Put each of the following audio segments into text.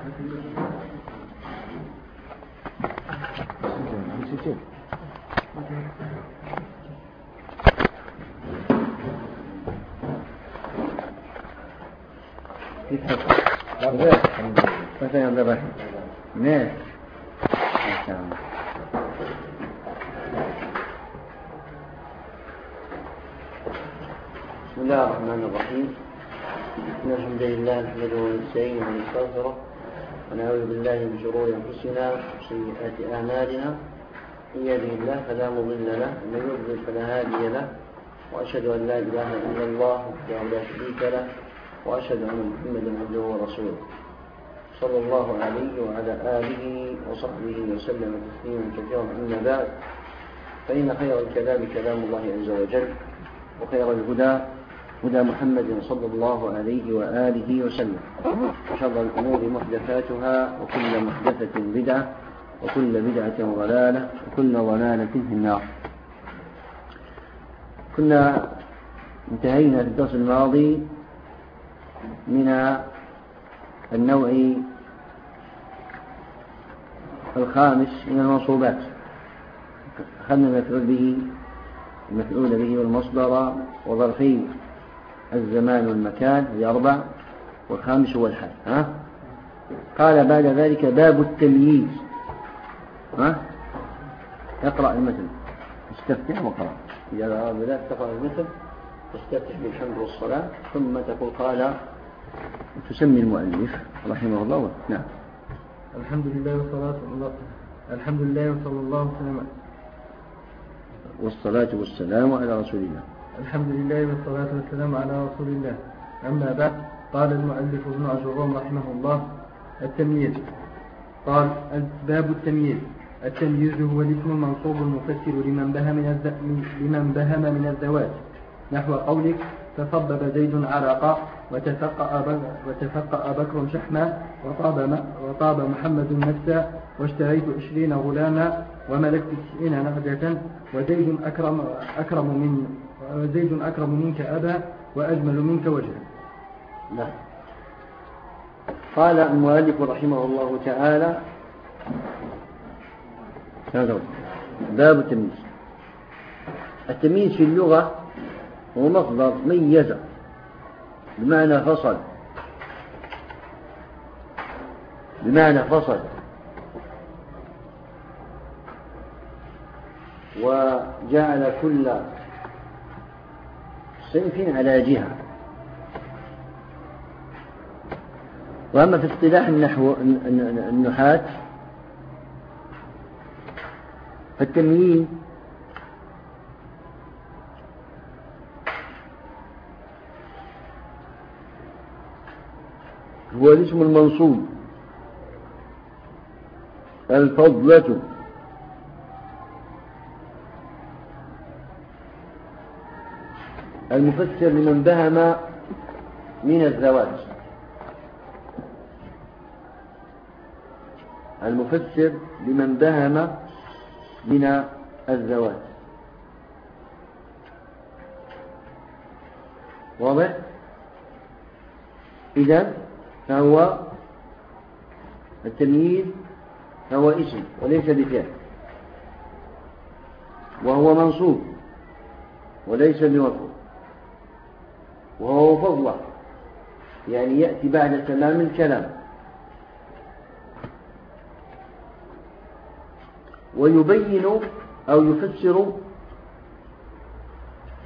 بسم الله الرحمن الرحيم. إن الحمد لله نحمده ونستعينه ونستغفره ونعوذ بالله من شرور أنفسنا وسيئات أعمالنا. من يهده الله فلا مضل له ومن يضلل فلا هادي له. وأشهد أن لا إله إلا الله وحده لا شريك له وأشهد أن محمدا عبده ورسوله. صلى الله عليه وعلى آله وصحبه وسلم تسليما كثيرا. أما بعد فإن خير الكلام كلام الله عز وجل وخير الهدى هدى محمد صلى الله عليه وآله وسلم. وشر الأمور محدثاتها وكل محدثة بدعة وكل بدعة ضلالة وكل ضلالة في النار. كنا انتهينا في الدرس الماضي من النوع الخامس من المنصوبات. أخذنا المفعول به المفعول به والمصدر وظرفي الزمان والمكان هذه أربع والخامس هو الحال ها؟ قال بعد ذلك باب التمييز ها؟ اقرأ المثل. استفتح وقرأ. إذا بدأت تقرأ المثل تستفتح بالحمد والصلاة ثم تقول قال تسمي المؤلف رحمه الله. نعم. الحمد لله والصلاة والله الحمد لله وصلى الله وسلم والصلاة والسلام على رسول الله. الحمد لله والصلاة والسلام على رسول الله أما بعد قال المؤلف ابن عجرون رحمه الله التمييز. قال باب التمييز. التمييز هو الاسم المنصوب المفسر لمن بهم من لمن بهم من الذوات نحو قولك تصبب زيد عرقا وتفقأ وتفقأ بكر شحما وطاب وطاب محمد نفسا واشتريت عشرين غلاما وملكت تسعين نعجة وزيد أكرم أكرم من وزيد أكرم منك أبا وأجمل منك وجها نعم. قال المؤلف رحمه الله تعالى هذا باب التمييز. التمييز في اللغة هو مصدر ميز بمعنى فصل. بمعنى فصل. وجعل كل صنف على جهة. وأما في اصطلاح النحو النحاة فالتمييز هو الاسم المنصوب. الفضلة. المفسر لمن بهم من الزواج. المفسر لمن بهم من الزواج. واضح؟ إذا فهو التمييز هو اسم وليس بفعل. وهو منصوب وليس بمفعول وهو فضلة يعني يأتي بعد تمام الكلام. ويبين أو يفسر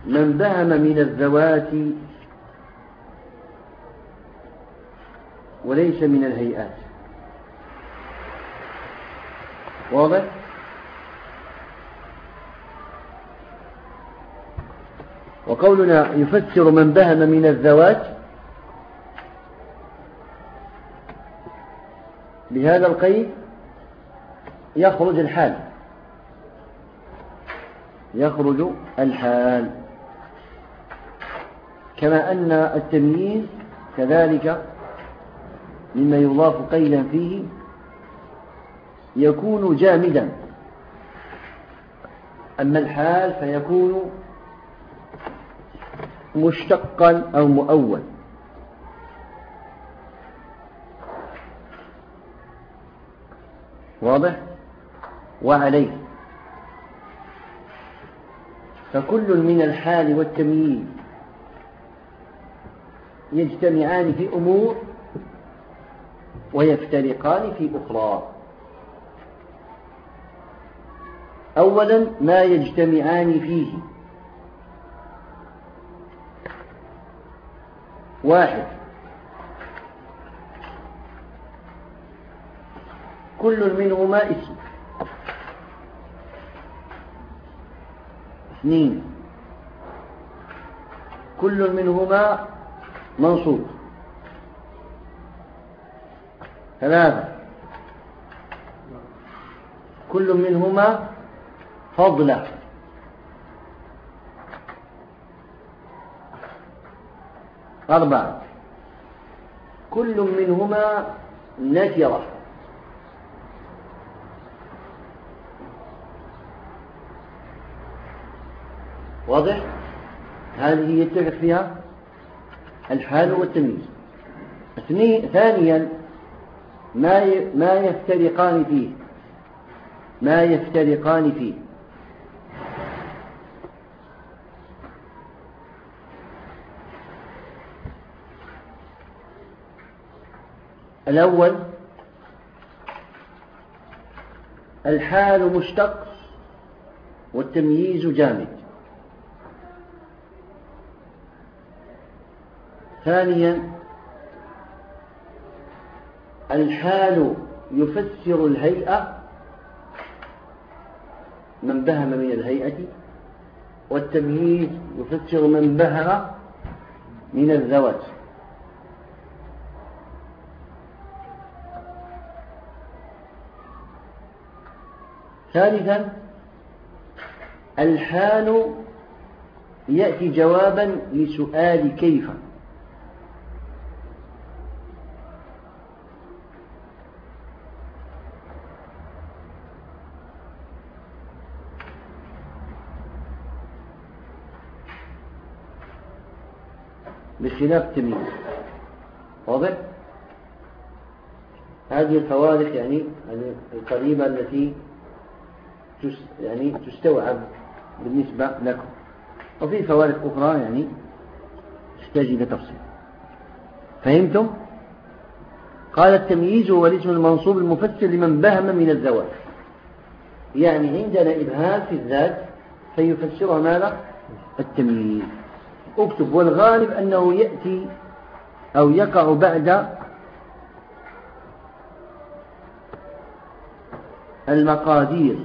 من بهم من الذوات وليس من الهيئات. واضح؟ وقولنا يفسر من بهم من الذوات بهذا القيد يخرج الحال. يخرج الحال. كما أن التمييز كذلك مما يضاف قيلا فيه يكون جامدا. أما الحال فيكون مشتقا أو مؤول. واضح؟ وعليه. فكل من الحال والتمييز يجتمعان في أمور ويفترقان في أخرى. أولا ما يجتمعان فيه. واحد. كل منهما اسم. اثنين. كل منهما منصوب. ثلاثة. كل منهما فضلة. أربعة كل منهما نكرة. واضح؟ هذه يتفق فيها؟ الحال والتمييز. ثانيا ما ما يفترقان فيه. ما يفترقان فيه. الأول الحال مشتق والتمييز جامد. ثانيا الحال يفسر الهيئة من بهم من الهيئة والتمييز يفسر من بهم من الذوات ثالثا الحال يأتي جوابا لسؤال كيف؟ بخلاف التمييز واضح؟ هذه الفوارق يعني القريبة التي يعني تستوعب بالنسبة لكم. وفي فوارق أخرى يعني تحتاج إلى تفصيل. فهمتم؟ قال التمييز هو الاسم المنصوب المفسر لمن بهم من الزواج. يعني عندنا إبهام في الذات فيفسرها ماذا؟ التمييز. اكتب والغالب أنه يأتي أو يقع بعد المقادير.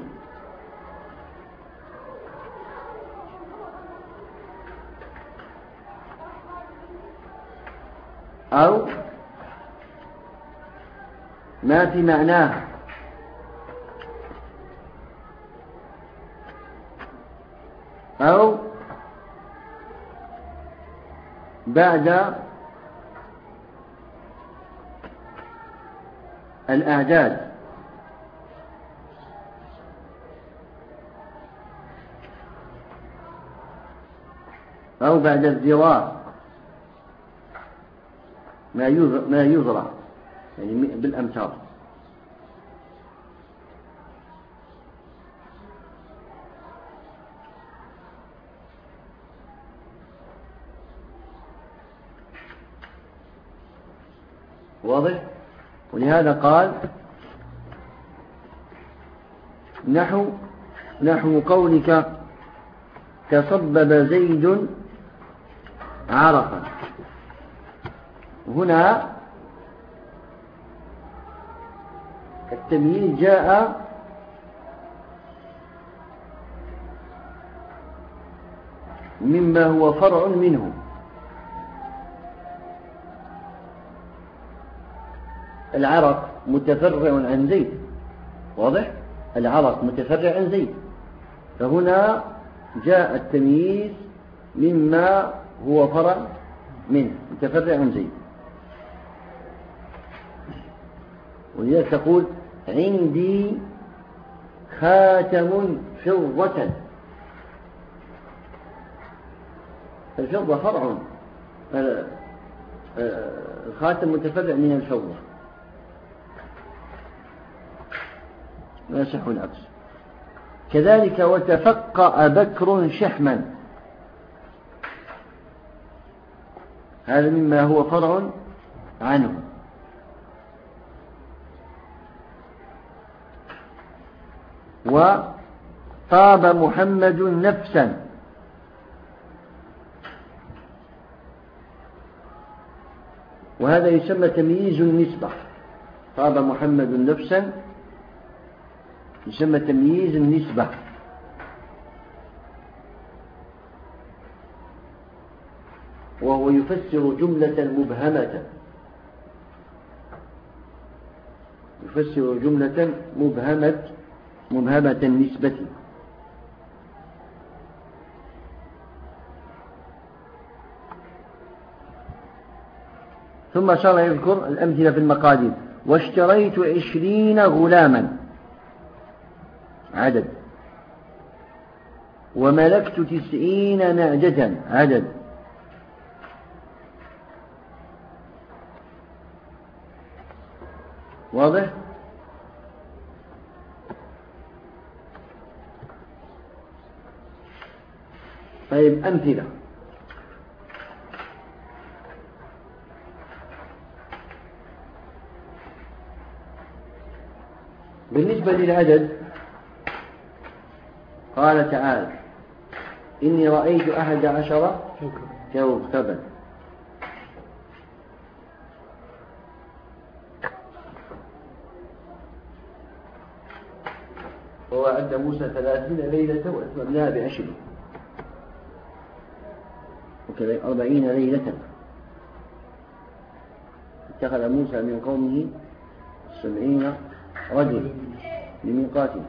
أو ما في معناه. أو بعد الأعداد. أو بعد الزراع ما يزرع يعني بالأمتار. واضح؟ ولهذا قال نحو نحو قولك تصبب زيد عرقا هنا التمييز جاء مما هو فرع منه. العرق متفرع عن زيد. واضح؟ العرق متفرع عن زيد. فهنا جاء التمييز مما هو فرع منه متفرع عن زيد. ولذلك تقول عندي خاتم فضة. الفضة فرع. الخاتم متفرع من الفضة. لا يصح العكس. كذلك وتفقأ بكر شحما. هذا مما هو فرع عنه. وطاب محمد نفسا. وهذا يسمى تمييز النسبة. طاب محمد نفسا يسمى تمييز النسبة. وهو يفسر جملة مبهمة. يفسر جملة مبهمة. مبهمة النسبة ثم شرع يذكر الأمثلة في المقادير. واشتريت عشرين غلاما. عدد. وملكت تسعين نعجة عدد. واضح؟ طيب أمثلة. بالنسبة للعدد قال تعالى إني رأيت أحد عشر كوكبا. ووعد موسى ثلاثين ليلة وأتممناها بعشر وكذلك أربعين ليلة. اتخذ موسى من قومه سبعين رجل لميقاته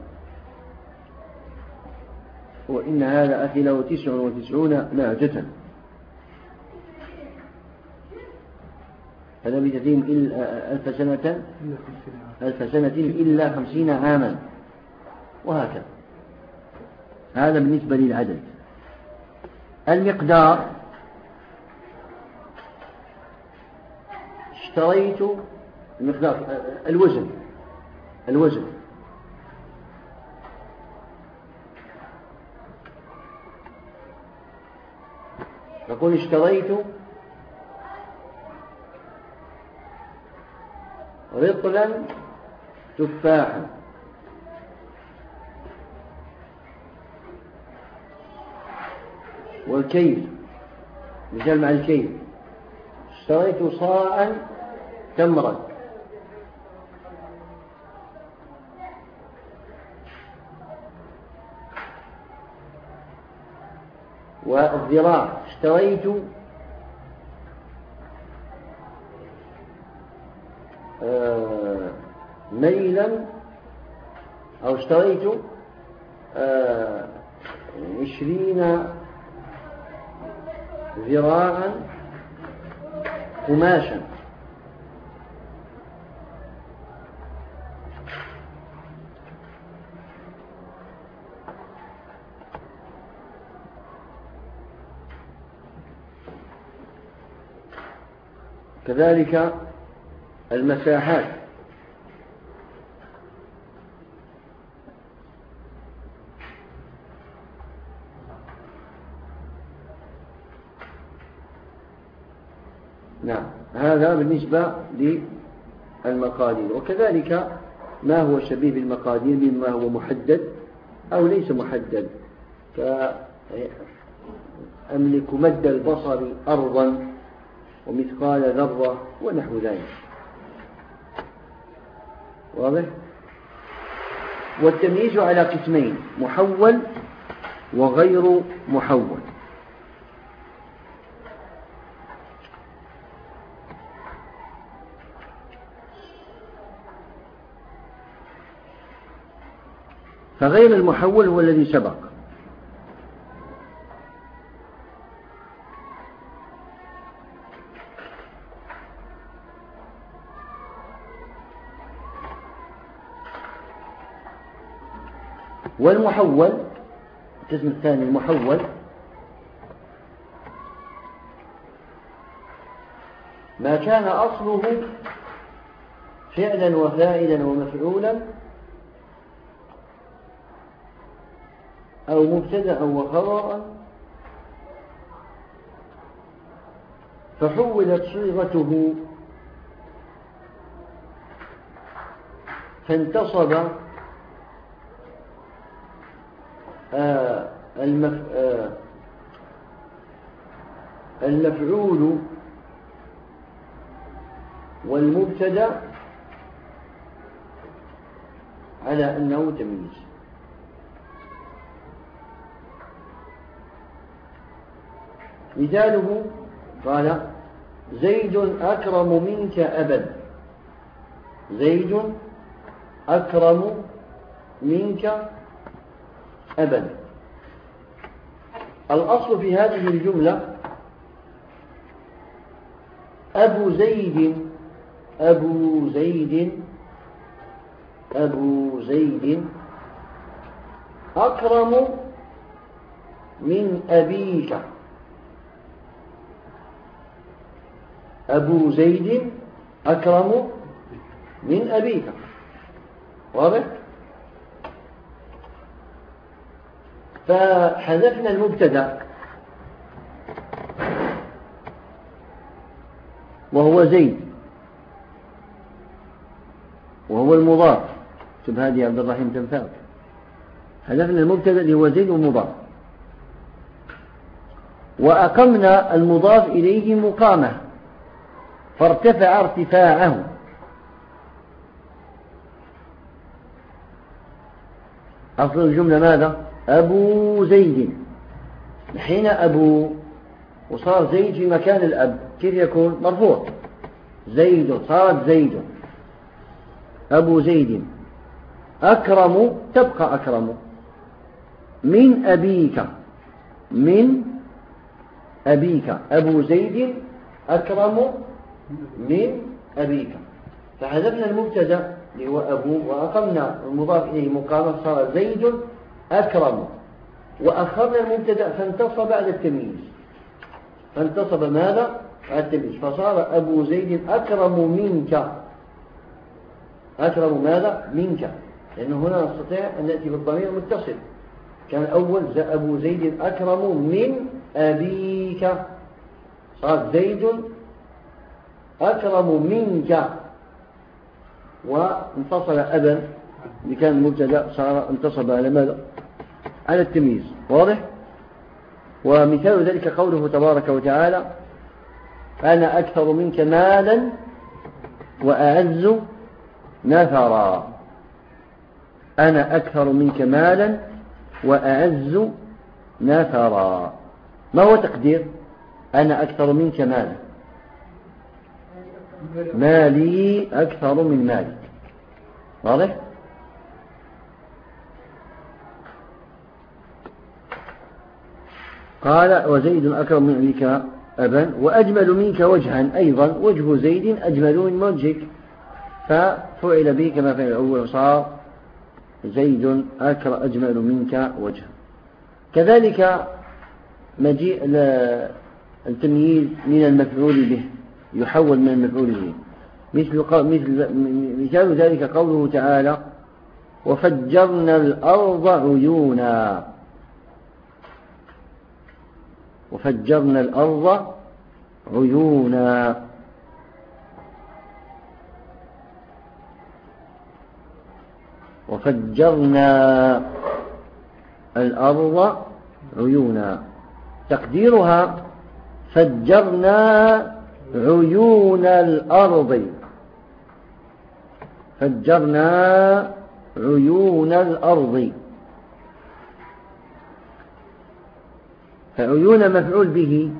وإن هذا أخي له تسع وتسعون نعجة فلبث فيهم ألف سنة. ألف سنة إلا خمسين عاما. وهكذا. هذا بالنسبة للعدد. المقدار اشتريت المقدار الوزن الوزن. يقول اشتريت رطلا تفاحا. والكيل مثال مع الكيل. اشتريت صاعا تمرا والذراع اشتريت آه، ميلا أو اشتريت آه، عشرين ذراعا قماشا. كذلك المساحات. نعم هذا بالنسبة للمقادير. وكذلك ما هو شبيه بالمقادير مما هو محدد أو ليس محدد. كأملك مد البصر أرضا ومثقال ذرة ونحو ذلك. واضح؟ والتمييز على قسمين محول وغير محول. فغير المحول هو الذي سبق. والمحول القسم الثاني المحول. ما كان أصله فعلا وفاعلا ومفعولا أو مبتدأ وخبرا فحولت صيغته. فانتصب المف... آه، المفعول والمبتدأ على أنه تمييز. مثاله قال زيد أكرم منك أبا زيد أكرم منك أبا الأصل في هذه الجملة أبو زيد أبو زيد أبو زيد أكرم من أبيك. أبو زيد أكرم من أبيك. واضح؟ فحذفنا المبتدا. وهو زيد. وهو المضاف. شوف هذه عبد الرحيم تنفع. حذفنا المبتدا اللي هو زيد والمضاف وأقمنا المضاف إليه مقامه. فارتفع ارتفاعه. أصل الجملة ماذا؟ أبو زيد. حين أبو وصار زيد في مكان الأب كيف يكون؟ مرفوع. زيد صارت زيد. أبو زيد. أكرم تبقى أكرم. من أبيك. من أبيك. أبو زيد أكرم من أبيك. فحذفنا المبتدأ اللي هو أبو وأقمنا المضاف إليه مقامة صار زيد. أكرم. وأخرنا المبتدا فانتصب على التمييز. فانتصب ماذا؟ على التمييز. فصار أبو زيد أكرم منك. أكرم ماذا؟ منك. لأنه هنا نستطيع أن نأتي بالضمير المتصل. كان أول أبو زيد أكرم من أبيك. صار زيد أكرم منك. وانفصل أبا. اللي كان صار انتصب على ماذا؟ على التمييز واضح؟ ومثال ذلك قوله تبارك وتعالى أنا أكثر منك مالا وأعز نفرا. أنا أكثر منك مالا وأعز نفرا. ما هو تقدير؟ أنا أكثر منك مالا. مالي أكثر من مالك. واضح؟ قال وزيد أكرم من أبيك أبا وأجمل منك وجها أيضا وجه زيد أجمل من وجهك. ففعل به كما فعل الأول صار زيد أكر أجمل منك وجها. كذلك مجيء التمييز من المفعول به يحول من المفعول به. مثل مثل مثال ذلك قوله تعالى وفجرنا الأرض عيونا وفجرنا الأرض عيونا. وفجرنا الأرض عيونا. تقديرها فجرنا عيون الأرض. فجرنا عيون الأرض. فعيون مفعول به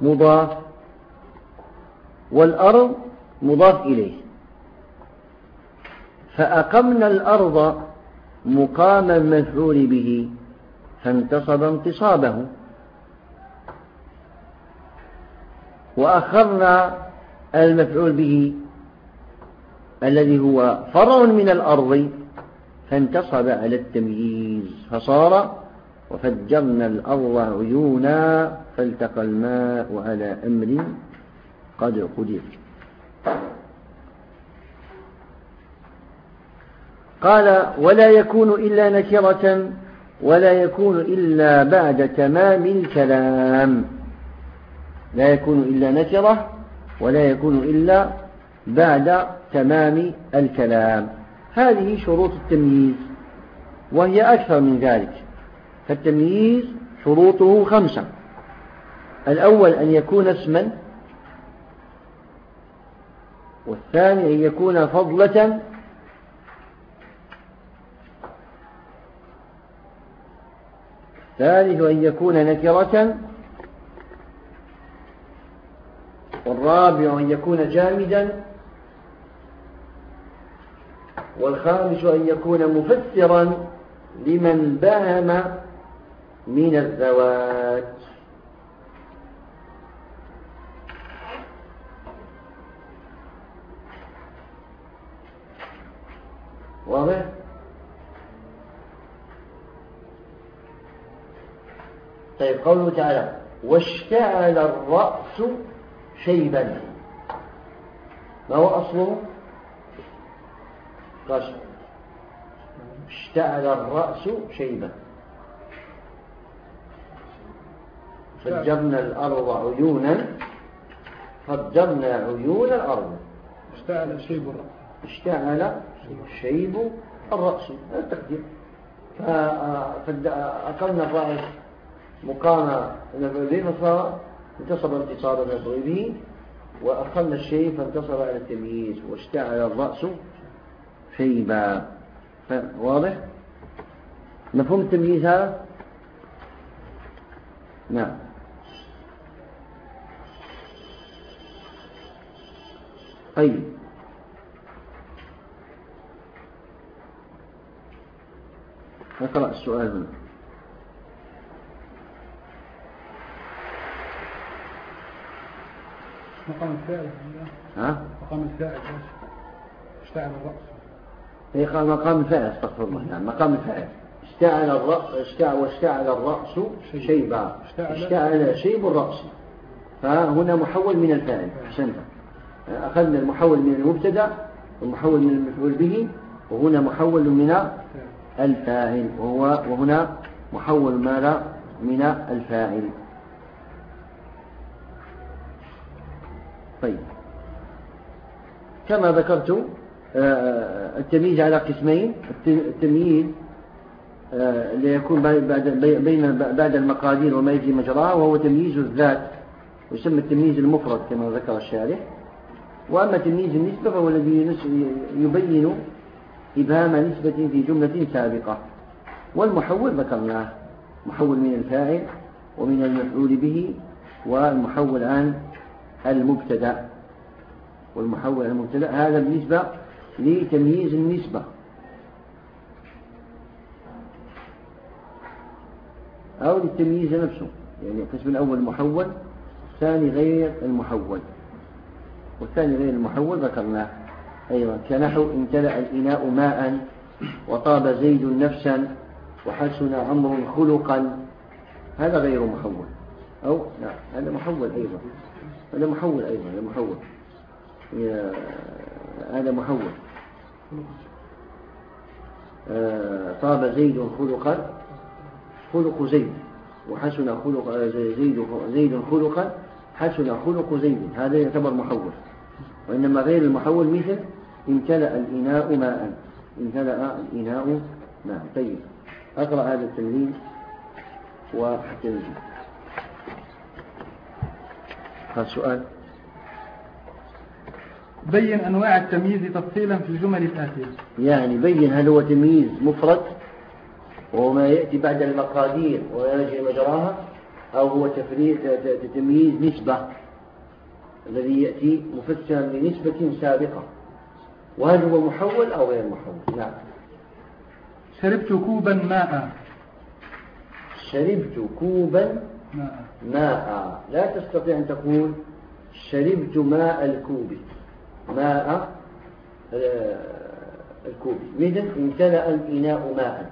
مضاف والأرض مضاف إليه. فأقمنا الأرض مقام المفعول به فانتصب انتصابه. وأخرنا المفعول به الذي هو فرع من الأرض فانتصب على التمييز فصار وفجرنا الأرض عيونا فالتقى الماء على أمر قد قدر. قال ولا يكون إلا نكرة ولا يكون إلا بعد تمام الكلام. لا يكون إلا نكرة ولا يكون إلا بعد تمام الكلام. هذه شروط التمييز وهي أكثر من ذلك. فالتمييز شروطه خمسة. الأول أن يكون اسما والثاني أن يكون فضلة الثالث أن يكون نكرة والرابع أن يكون جامدا والخامس أن يكون مفسرا لمن بهم من الذوات واضح؟ طيب قوله تعالى واشتعل الرأس شيبا. ما هو أصله؟ قال اشتعل الرأس شيبا. فجرنا الأرض عيونا. فجرنا عيون الأرض. اشتعل شيب الرأس. اشتعل شيب الرأس. التقدير. فأقلنا الرأس مقام المفعولين فصار انتصب انتصابا به وأقلنا الشيء فانتصب على التمييز واشتعل الرأس شيبا. واضح؟ مفهوم التمييز هذا؟ نعم. طيب. نقرأ السؤال هنا. مقام الفاعل. ها؟ مقام الفاعل. اشتعل الرأس. هي قال مقام الفاعل استغفر الله. نعم مقام الفاعل. اشتعل الرأس اشتعل واشتعل الرأس شيبا. اشتعل. شيب الرأس. فهنا محول من الفاعل. احسنت أخذنا المحول من المبتدأ والمحول من المفعول به وهنا محول من الفاعل وهو وهنا محول ماذا؟ من الفاعل. طيب. كما ذكرت آه، التمييز على قسمين التمييز آه، ليكون بين بعد المقادير وما يجري مجراها وهو تمييز الذات ويسمى التمييز المفرد كما ذكر الشارح. وأما تمييز النسبة فهو الذي يبين إبهام نسبة في جملة سابقة. والمحول ذكرناه. محول من الفاعل ومن المفعول به والمحول عن المبتدأ. والمحول عن المبتدأ هذا بالنسبة لتمييز النسبة. أو للتمييز نفسه. يعني القسم الأول محول الثاني غير المحول. والثاني غير المحول ذكرناه أيضا كنحو امتلأ الإناء ماء وطاب زيد نفسا وحسن عمر خلقا. هذا غير محول أو لا هذا محول أيضا. هذا محول أيضا هذا محول هذا محول آه، طاب زيد خلقا خلق زيد وحسن خلق زيد زيد خلقا. حسن خلق زيد. هذا يعتبر محول. وإنما غير المحول مثل امتلأ الإناء ماء. امتلأ الإناء ماء. طيب. أقرأ هذا التمرين وحتى نجيب هذا سؤال. بين أنواع التمييز تفصيلا في الجمل الآتية. يعني بين هل هو تمييز مفرد وهو ما يأتي بعد المقادير ويجري مجراها أو هو تمييز نسبة الذي يأتي مفسرا لنسبة سابقة. وهل هو محول أو غير محول؟ نعم. شربت كوبا ماء. شربت كوبا ماء. ماء. لا تستطيع أن تقول شربت ماء الكوب. ماء آه، الكوب. مثل امتلأ الإناء ماء.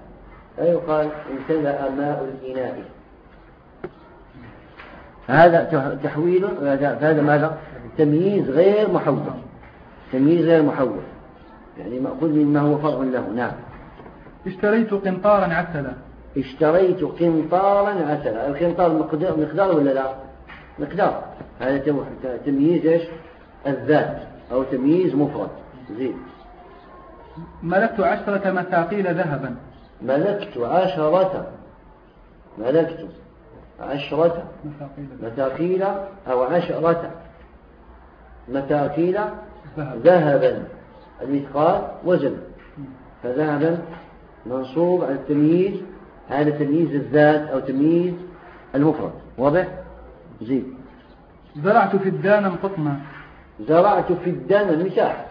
لا يقال امتلأ ماء الإناء. هذا تحويل هذا ماذا؟ تمييز غير محول. تمييز غير محول. يعني مأخوذ مما هو فرع له. نعم. اشتريت قنطارا عسلا. اشتريت قنطارا عسل القنطار مقدار, مقدار ولا لا؟ مقدار. هذا تمييز إيش؟ الذات أو تمييز مفرد. زين. ملكت عشرة مثاقيل ذهبا. ملكت عشرة. ملكت. عشرة مثاقيل. أو عشرة مثاقيل ذهبا. المثقال وزن. فذهبا منصوب على التمييز هذا تمييز الذات أو تمييز المفرد. واضح؟ زين زرعت في الدان قطنا زرعت في الدان المساحة.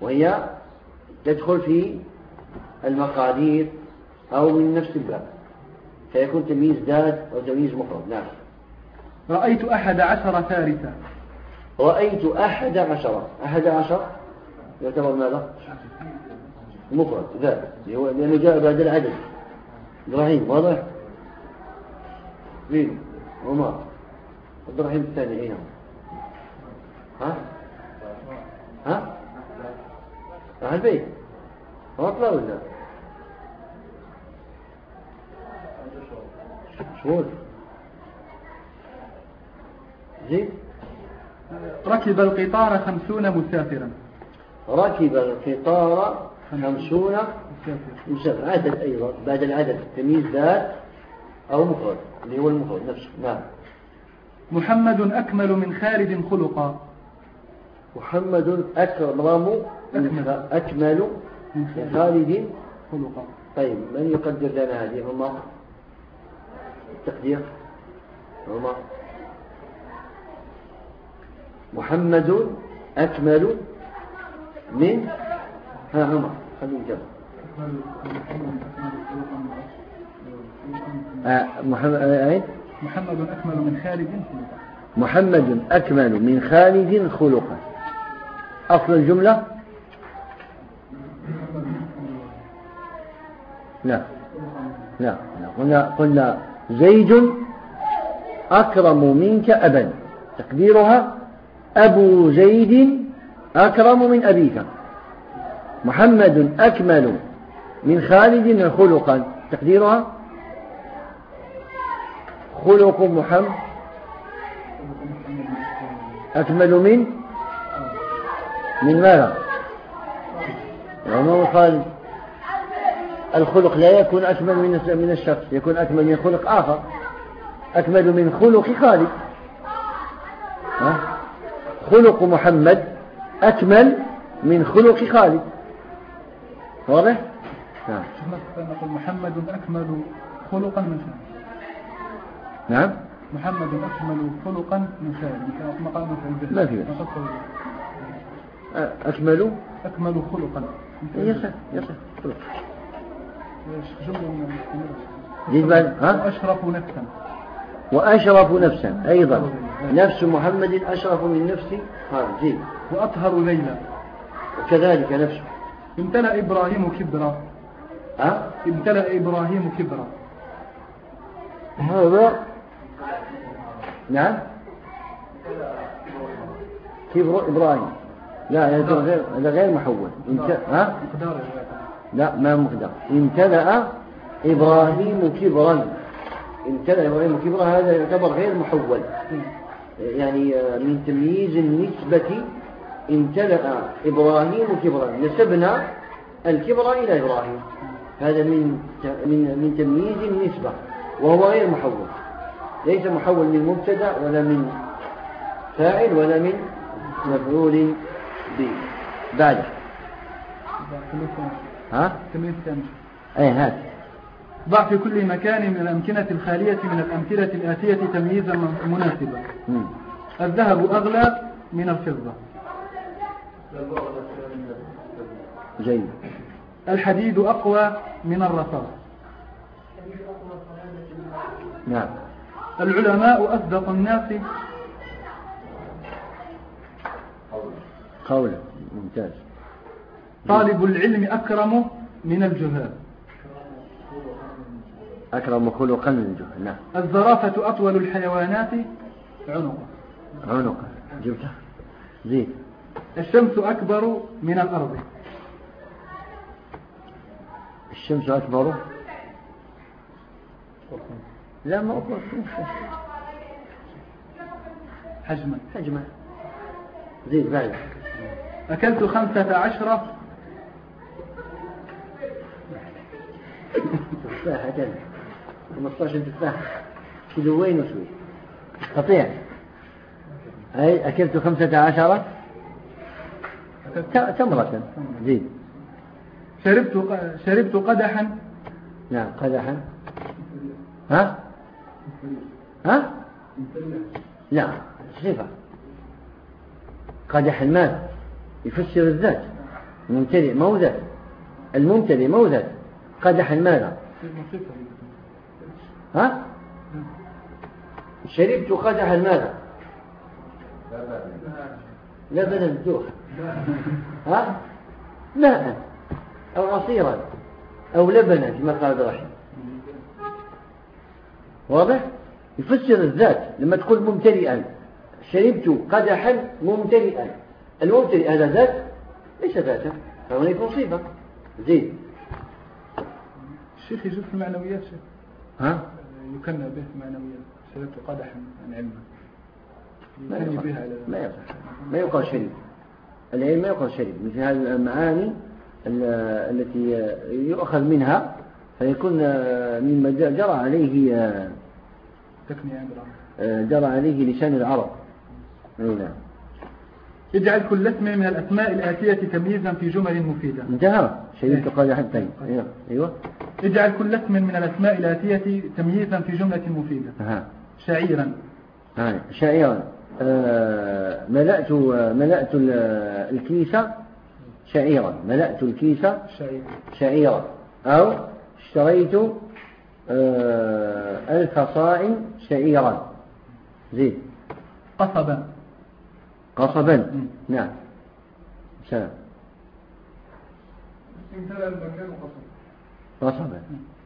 وهي تدخل في المقادير أو من نفس الباب. فيكون تمييز ذات أو تمييز مفرد. نعم. رأيت أحد عشر فارسا. رأيت أحد عشر. أحد عشر؟ يعتبر ماذا؟ مفرد ذات. لأنه جاء بعد العدد. إبراهيم واضح؟ مين؟ عمر. إبراهيم الثاني أين ها؟ ها؟ راح البيت. طلع ولا؟ شو زين. ركب القطار خمسون مسافرا. ركب القطار خمسون مسافرا. عدد أيضا بعد العدد تمييز ذات أو مفرد اللي هو المفرد نفسه. نعم. محمد أكمل من خالد خلقا. محمد أكرم أكمل, أكمل من خالد خلقا. طيب من يقدر لنا هذه؟ عمر التقدير. عمر. محمد أكمل من ها عمر خلينا نجرب آه محمد آه محمد أكمل من خالد خلقا محمد أكمل من خالد خلقا أصل الجملة؟ لا لا قلنا قلنا زيد أكرم منك أبا. تقديرها أبو زيد أكرم من أبيك. محمد أكمل من خالد خلقا. تقديرها خلق محمد أكمل من من ماذا؟ عمر خالد. الخلق لا يكون أكمل من من الشخص يكون أكمل من خلق آخر. أكمل من خلق خالد. خلق محمد أكمل من خلق خالد. واضح؟ نعم. نقول محمد أكمل خلقا من خالد نعم. محمد أكمل خلقا من خالد مقام ما في أكمل؟ أكمل خلقا. يصح يصح. خلق. جملة ها؟ وأشرف نفسا. وأشرف نفسا أيضا. نفس محمد أشرف من نفس زين وأطهر ليلى. وكذلك نفسه. امتلأ إبراهيم كبرا. ها؟ امتلأ إبراهيم كبرا. هذا؟ نعم. كبر إبراهيم. لا هذا غير هذا غير محول. انت ها؟ لا ما مقدار امتلأ إبراهيم كبرا. امتلأ إبراهيم كبرا هذا يعتبر غير محول. يعني آه، من تمييز النسبة امتلأ إبراهيم كبرا. نسبنا الكبر إلى إبراهيم. هذا من من من تمييز النسبة وهو غير محول. ليس محول من مبتدأ ولا من فاعل ولا من مفعول به. بعده ها؟ أي هات. ضع في كل مكان من الأمكنة الخالية من الأمثلة الآتية تمييزا مناسبا. الذهب أغلى من الفضة. جيد. الحديد أقوى من الرصاص. نعم. العلماء أصدق الناس. قولا. ممتاز. طالب العلم أكرم من الجهال. أكرم خلقا من الجهال نعم. الزرافة أطول الحيوانات عنقا عنقا جبتها زيد. الشمس أكبر من الأرض. الشمس أكبر. لا ما أقول حجما. حجما. زيد بعد. أكلت خمسة عشر تفاحة 15 تفاحة كيلوين وشوي؟ قطيع. أي أكلت خمسة عشر؟ تمرة. زيد شربت شربت قدحا. نعم قدحا. ها؟ ها؟ لا صفة قدح الماء. يفسر الذات. ممتلئ مو ذات الممتلئ مو ذات قدح الماء ها؟ شربت قدح الماء لبنا مفتوح ها؟ ماء أو عصيرا أو لبنا كما قال الرحيم. واضح؟ يفسر الذات لما تقول ممتلئا. شربت قدحا ممتلئا. الممتلئ هذا ذات ليس ذاتا فهنا يكون صفة الشيخ يجوز في المعنويات شيخ. ها؟ يكنى به في المعنويات قدحا عن علما ما يقال ما يقال شريف. العلم ما يقال شريف. مثل هذه المعاني التي يؤخذ منها فيكون مما جرى عليه جرى عليه لسان العرب. نعم. اجعل كل اسم من الأسماء الآتية تمييزا في جمل مفيدة. انتهى شيء قال حتى أيوة. أيوة. اجعل كل اسم من الأسماء الآتية تمييزا في جملة مفيدة. ها. شعيرا. هاي. شعيرا. آه ملأت ملأت الكيسة شعيرا. ملأت الكيسة شعيرا. أو اشتريت آه ألف صاع شعيرا. زين. قصبا. قصبا. نعم. سلام. قصبا.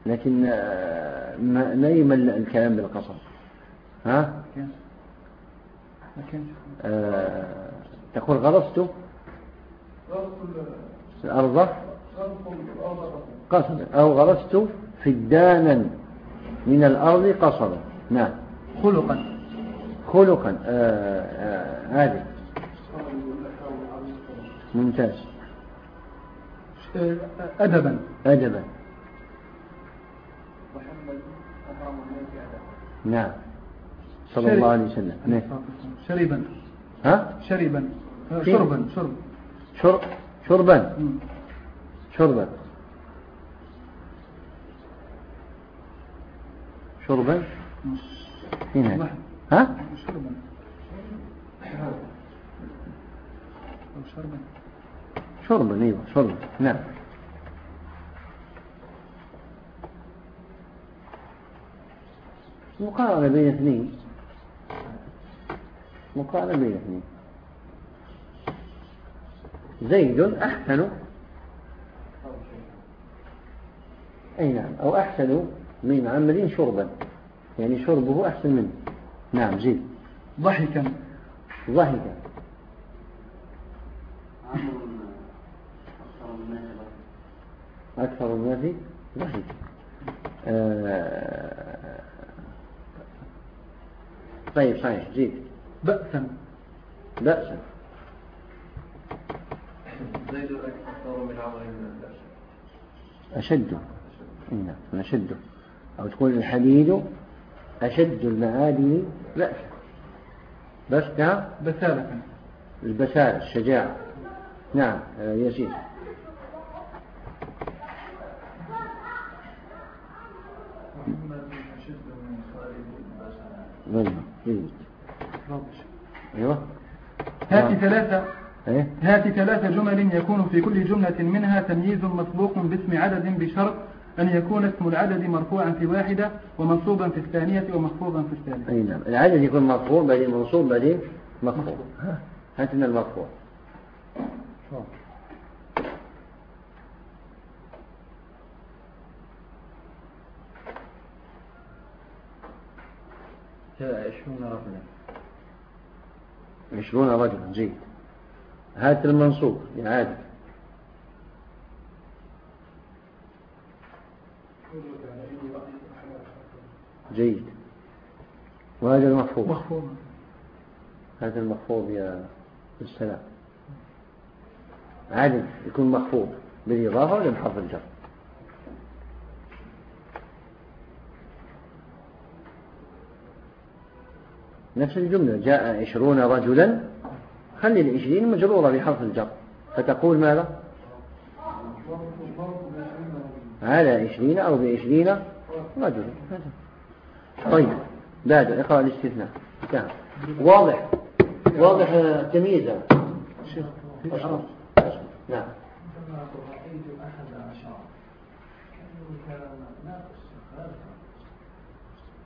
لكن آه، ما يمل الكلام بالقصب ها؟ آه تقول غرست؟ الأرض؟ قصبا. أو غرست فدانا من الأرض قصبا. نعم. خلقا. خلقا. آه آه هذه. ممتاز. أدبا. أدبا. نعم. صلى الله عليه وسلم. نعم. شربا ها؟ شربا شربا شرب. شرب شربا. شربا. شربا. هنا. ها؟ شربا. شربا شربا أيوه شربا نعم. مقارنة بين اثنين. مقارنة بين اثنين. زيد أحسن. أي نعم أو أحسن من عمل شربا. يعني شربه أحسن منه. نعم زيد. ضحكا. ضحكا. أكثر الناس ضحك آه طيب صحيح زيد بأسا. بأسا. زيد أكثر من عمر من أشد. نعم أشد. أو تقول الحديد أشد المعادن بأسا بس بسالة. البسالة الشجاعة. نعم يزيد أيوة. هات ثلاثة. إيه؟ هات ثلاث جمل يكون في كل جملة منها تمييز مسبوق باسم عدد بشرط أن يكون اسم العدد مرفوعا في واحدة ومنصوبا في الثانية ومخفوضا في الثالثة. أي نعم. العدد يكون مرفوع بعدين منصوب بعدين مخفوض هات لنا المرفوع. عشرون رجلا. عشرون رجلا جيد. هات المنصوب عادي جيد. وهذا المخفوض مخفوض هذا المخفوض يا السلام عادل يكون مخفوض بالإضافة ولا بحرف الجر؟ نفس الجملة جاء عشرون رجلا خلي العشرين مجرورة بحرف الجر. فتقول ماذا؟ على عشرين أو بعشرين رجلا. طيب بعد إقرأ الاستثناء. انتهى واضح. واضح تمييزا شيخ نعم.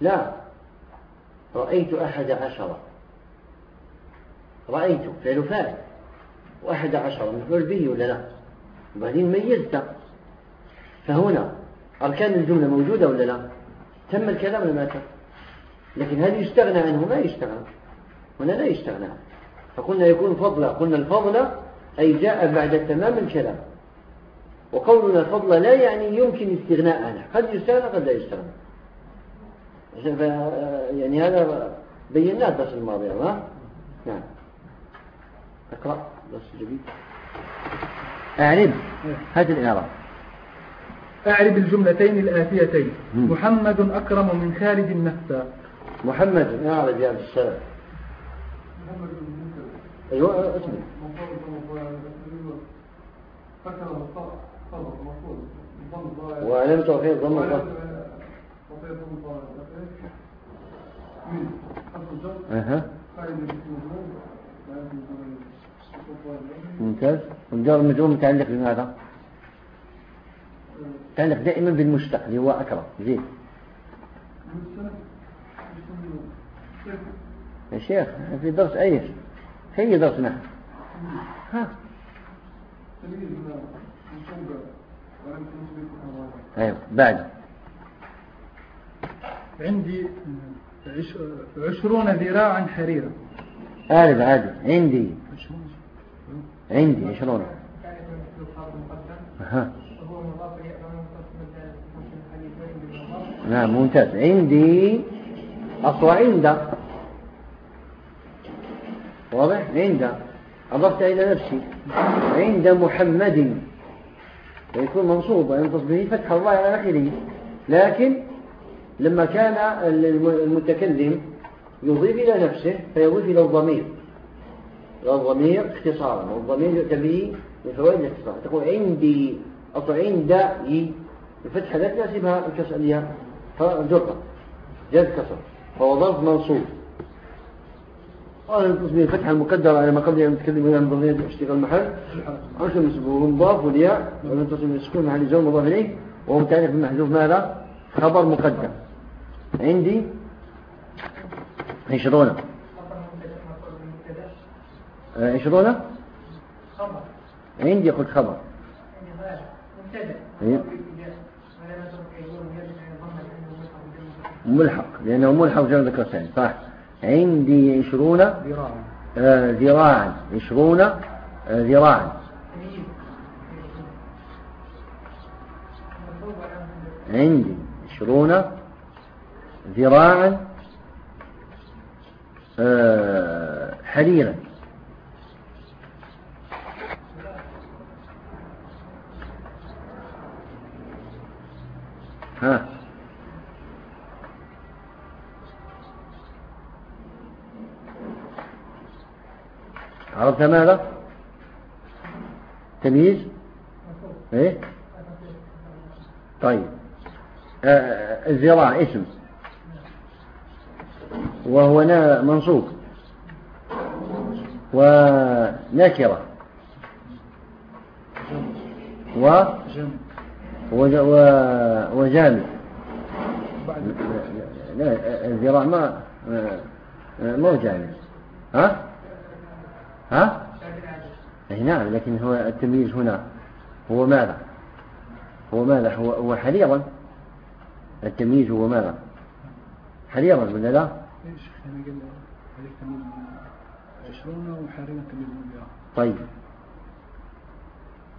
لا. رأيت أحد عشر. رأيت فعل فاعل. وأحد عشر مفعول به ولا لا؟ وبعدين ميزت. فهنا أركان الجملة موجودة ولا لا؟ تم الكلام ولا ما تم؟ لكن هل يستغنى عنه؟ ما يستغنى. هنا لا يستغنى. عنه فقلنا يكون فضلا قلنا الفضل أي جاء بعد تمام الكلام. وقولنا الفضل لا يعني يمكن الاستغناء عنه قد يستغنى قد لا يستغنى. يعني هذا بيناه الدرس الماضي ها؟ نعم. اقرأ درس جديد. أعرب. هات الإعراب. أعرب الجملتين الآتيتين. مم. محمد أكرم من خالد نفسا محمد أعرب يا عبد السلام. أيوة اسمه وعلامة توفيق ضم الضم ممتاز. والجار المجرور متعلق بماذا؟ متعلق دائما بالمشتق اللي هو أكرم. زين. يا شيخ في درس أيش هي درس ها. أيوة بعد. عندي عش... عشرون ذراعا حريرا. أعرف عادي. عندي. عندي عشرون. ها نعم ممتاز. عندي أصل عند واضح؟ عند أضفت إلى نفسي. عند محمد. ويكون منصوب وينتصب به فتح الله على آخره. لكن لما كان الم- المتكلم يضيف إلى نفسه فيضيف إلى الضمير. إلى الضمير اختصارا والضمير يؤتى به من فوائد الاختصار. تقول عندي أصل عند الفتحة لا تناسبها الكسر لها فجرة جاز كسر. فهو ظرف منصوب. قال القسم الفتحة المقدرة على ما قبل أن نتكلم عن ضمير اشتغال المحل. عشر مسبوه مضاف والياء والمنتصب من السكون محل زوم مضاف إليه وهو متعلق بمحذوف ماذا؟ خبر مقدم. عندي عشرون. عشرون؟ عندي قلت خبر. أيوه. ملحق لأنه ملحق جمع ذكر ثاني صح. عندي عشرون ذراعا آه، ذراعا. عشرون آه، ذراعا. عندي عشرون ذراعا آه، حريرا. ها. عرفت ماذا؟ تمييز؟ إيه؟ طيب. آه، الذراع اسم. وهو منصوب. ونكرة. و جمع وج- و- وجامد بعد لا الذراع ما ما- هو جامد ها؟ ها؟ أي نعم لكن هو التمييز هنا. هو ماذا؟ هو ماذا؟ هو هو حريرا. التمييز هو ماذا؟ حريرا ولا لا؟ إيش وحريرا تمييز ذراع طيب.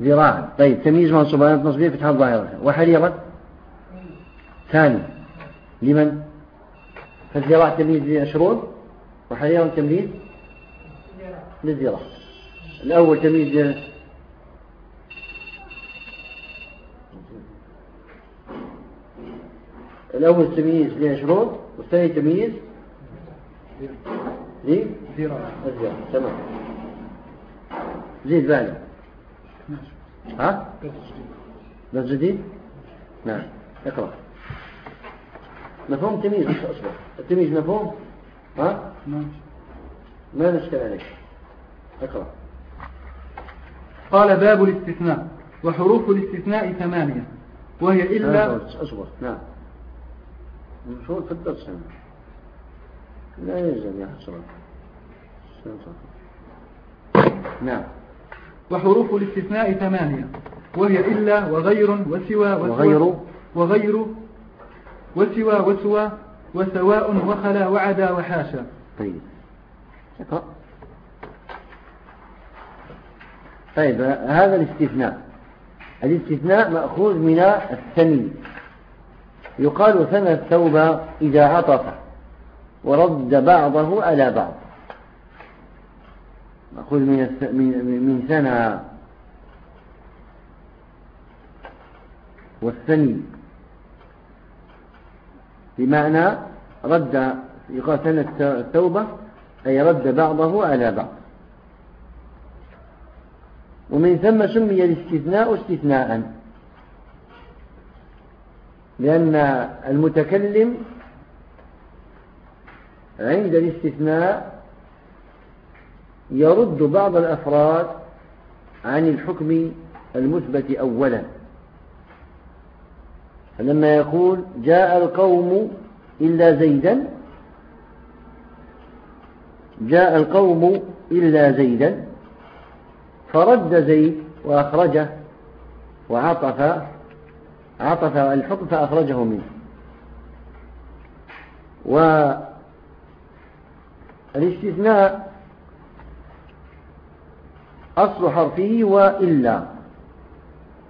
ذراعا طيب تمييز منصوب على التصبير فتح الظاهرة. وحريرا ثاني. لمن؟ فالذراع تمييز للعشرون وحرير تمييز للذراع. الأول تمييز الأول تمييز لعشرون والثاني تمييز ذراع الذراع تمام. زيد بالي ها؟ بس جديد؟ نعم. اقرأ. مفهوم تمييز مش أصبر. التمييز مفهوم؟ ها؟ نعم ما نشكل عليك. اقرأ. قال باب الاستثناء وحروف الاستثناء ثمانية وهي إلا أصبر. نعم. شو في الدرس لا يلزم يا حسرة نعم. وحروف الاستثناء ثمانية. وهي إلا وغير وسوى وسوى وغير؟ وغير وسوى وسوى وسواء وخلا وعدا وحاشا. طيب. اقرأ طيب هذا الاستثناء. الاستثناء مأخوذ من الثمين. يقال ثنى الثوب إذا عطف. ورد بعضه على بعض. مأخوذ من. من ثنى والثني. بمعنى رد يقال ثنى الثوبة أي رد بعضه على بعض. ومن ثم سمي الاستثناء استثناء. لأن المتكلم عند الاستثناء يرد بعض الأفراد عن الحكم المثبت أولا. فلما يقول جاء القوم إلا زيدا جاء القوم إلا زيدا فرد زيد وأخرجه وعطف عطف الحكم فأخرجه منه. والاستثناء أصل حرفه وإلا.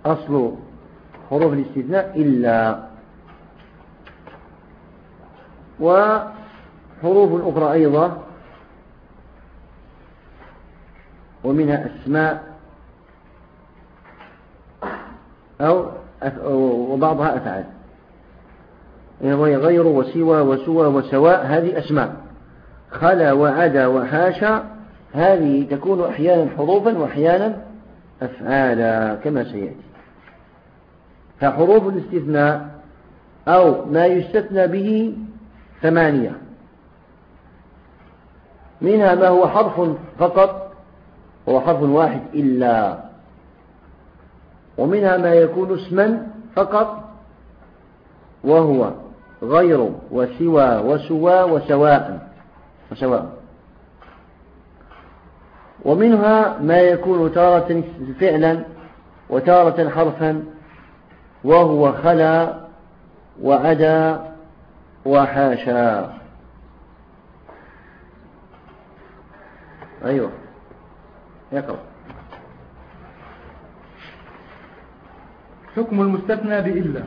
أصل حروف الاستثناء إلا. وحروف أخرى أيضا. ومنها أسماء. أو وبعضها أفعال. وهي غير وسوى وسوى وسواء هذه أسماء. خلا وعدا وحاشا هذه تكون أحيانا حروفا وأحيانا أفعالا كما سيأتي. فحروف الاستثناء أو ما يستثنى به ثمانية. منها ما هو حرف فقط هو حرف واحد إلا. ومنها ما يكون اسما فقط وهو غير وسوى وسوى وسواء. وسواء ومنها ما يكون تارة فعلا وتارة حرفا وهو خلا وعدا وحاشا. أيوه. يقرأ. حكم المستثنى بإلا.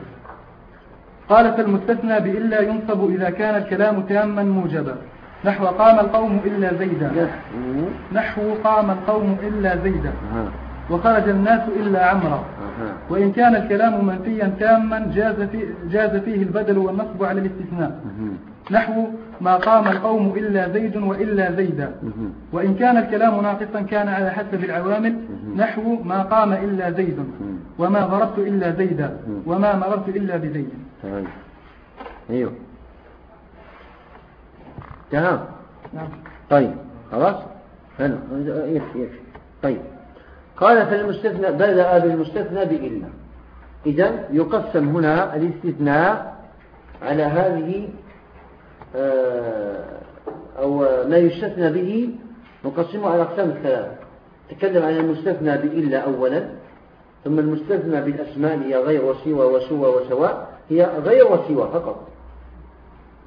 قال فالمستثنى بإلا ينصب إذا كان الكلام تاما موجبا. نحو قام القوم إلا زيدا. نحو. قام القوم إلا زيدا. وخرج الناس إلا عمرا. وإن كان الكلام منفيا تاما جاز, في جاز فيه البدل والنصب على الاستثناء. نحو ما قام القوم إلا زيد وإلا زيدا. وإن كان الكلام ناقصا كان على حسب العوامل. نحو ما قام إلا زيد. وما ضربت إلا زيدا. وما مررت إلا بزيد. أيوه. تمام؟ نعم. طيب خلاص؟ حلو. يكفي يكفي طيب. قال فالمستثنى بدأ بالمستثنى بإلا. إذا يقسم هنا الاستثناء على هذه آه، أو ما يستثنى به نقسمه على أقسام الثلاثة تكلم عن المستثنى بإلا أولا ثم المستثنى بالأسماء هي غير وسوى وسوى وسواء هي غير وسوى فقط.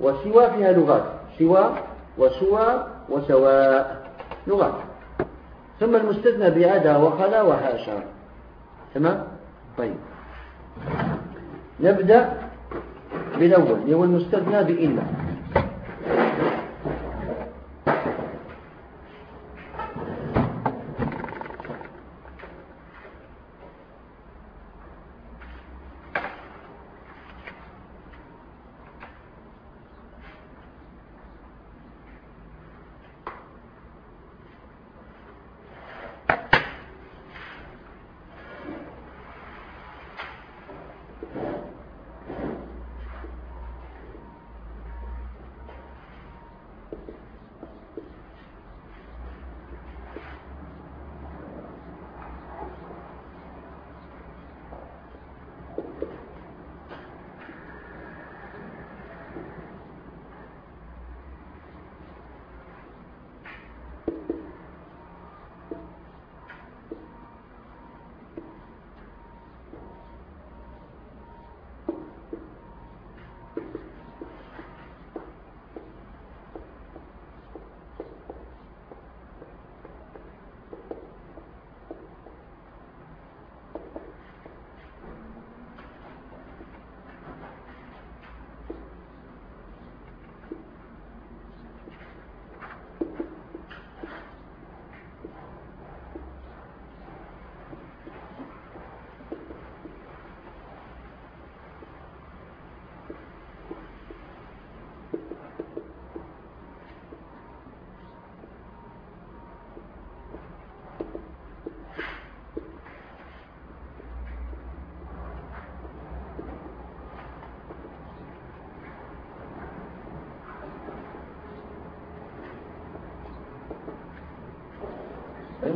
وسوى فيها لغات. سوى وسوى وسواء لغات ثم المستثنى بعدا وخلا وحاشا تمام؟ طيب. نبدأ بالأول هو المستثنى بإلا.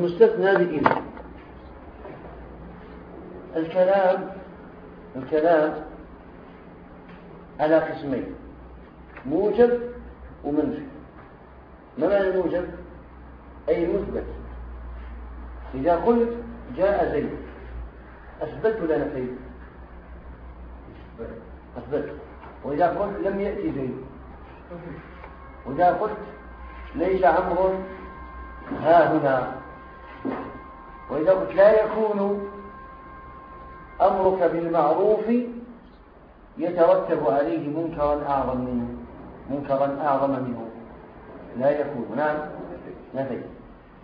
والمستثنى بإذن الكلام الكلام على قسمين. موجب ومنفي. ما معنى الموجب أي مثبت. إذا قلت جاء زيد. أثبت ولا نفيت أثبت. وإذا قلت لم يأتي زيد. وإذا قلت ليس عمرو ها هنا. وإذا قلت لا يكون أمرك بالمعروف يترتب عليه منكرا أعظم منه منكرا أعظم منه. لا يكون. نعم. نفي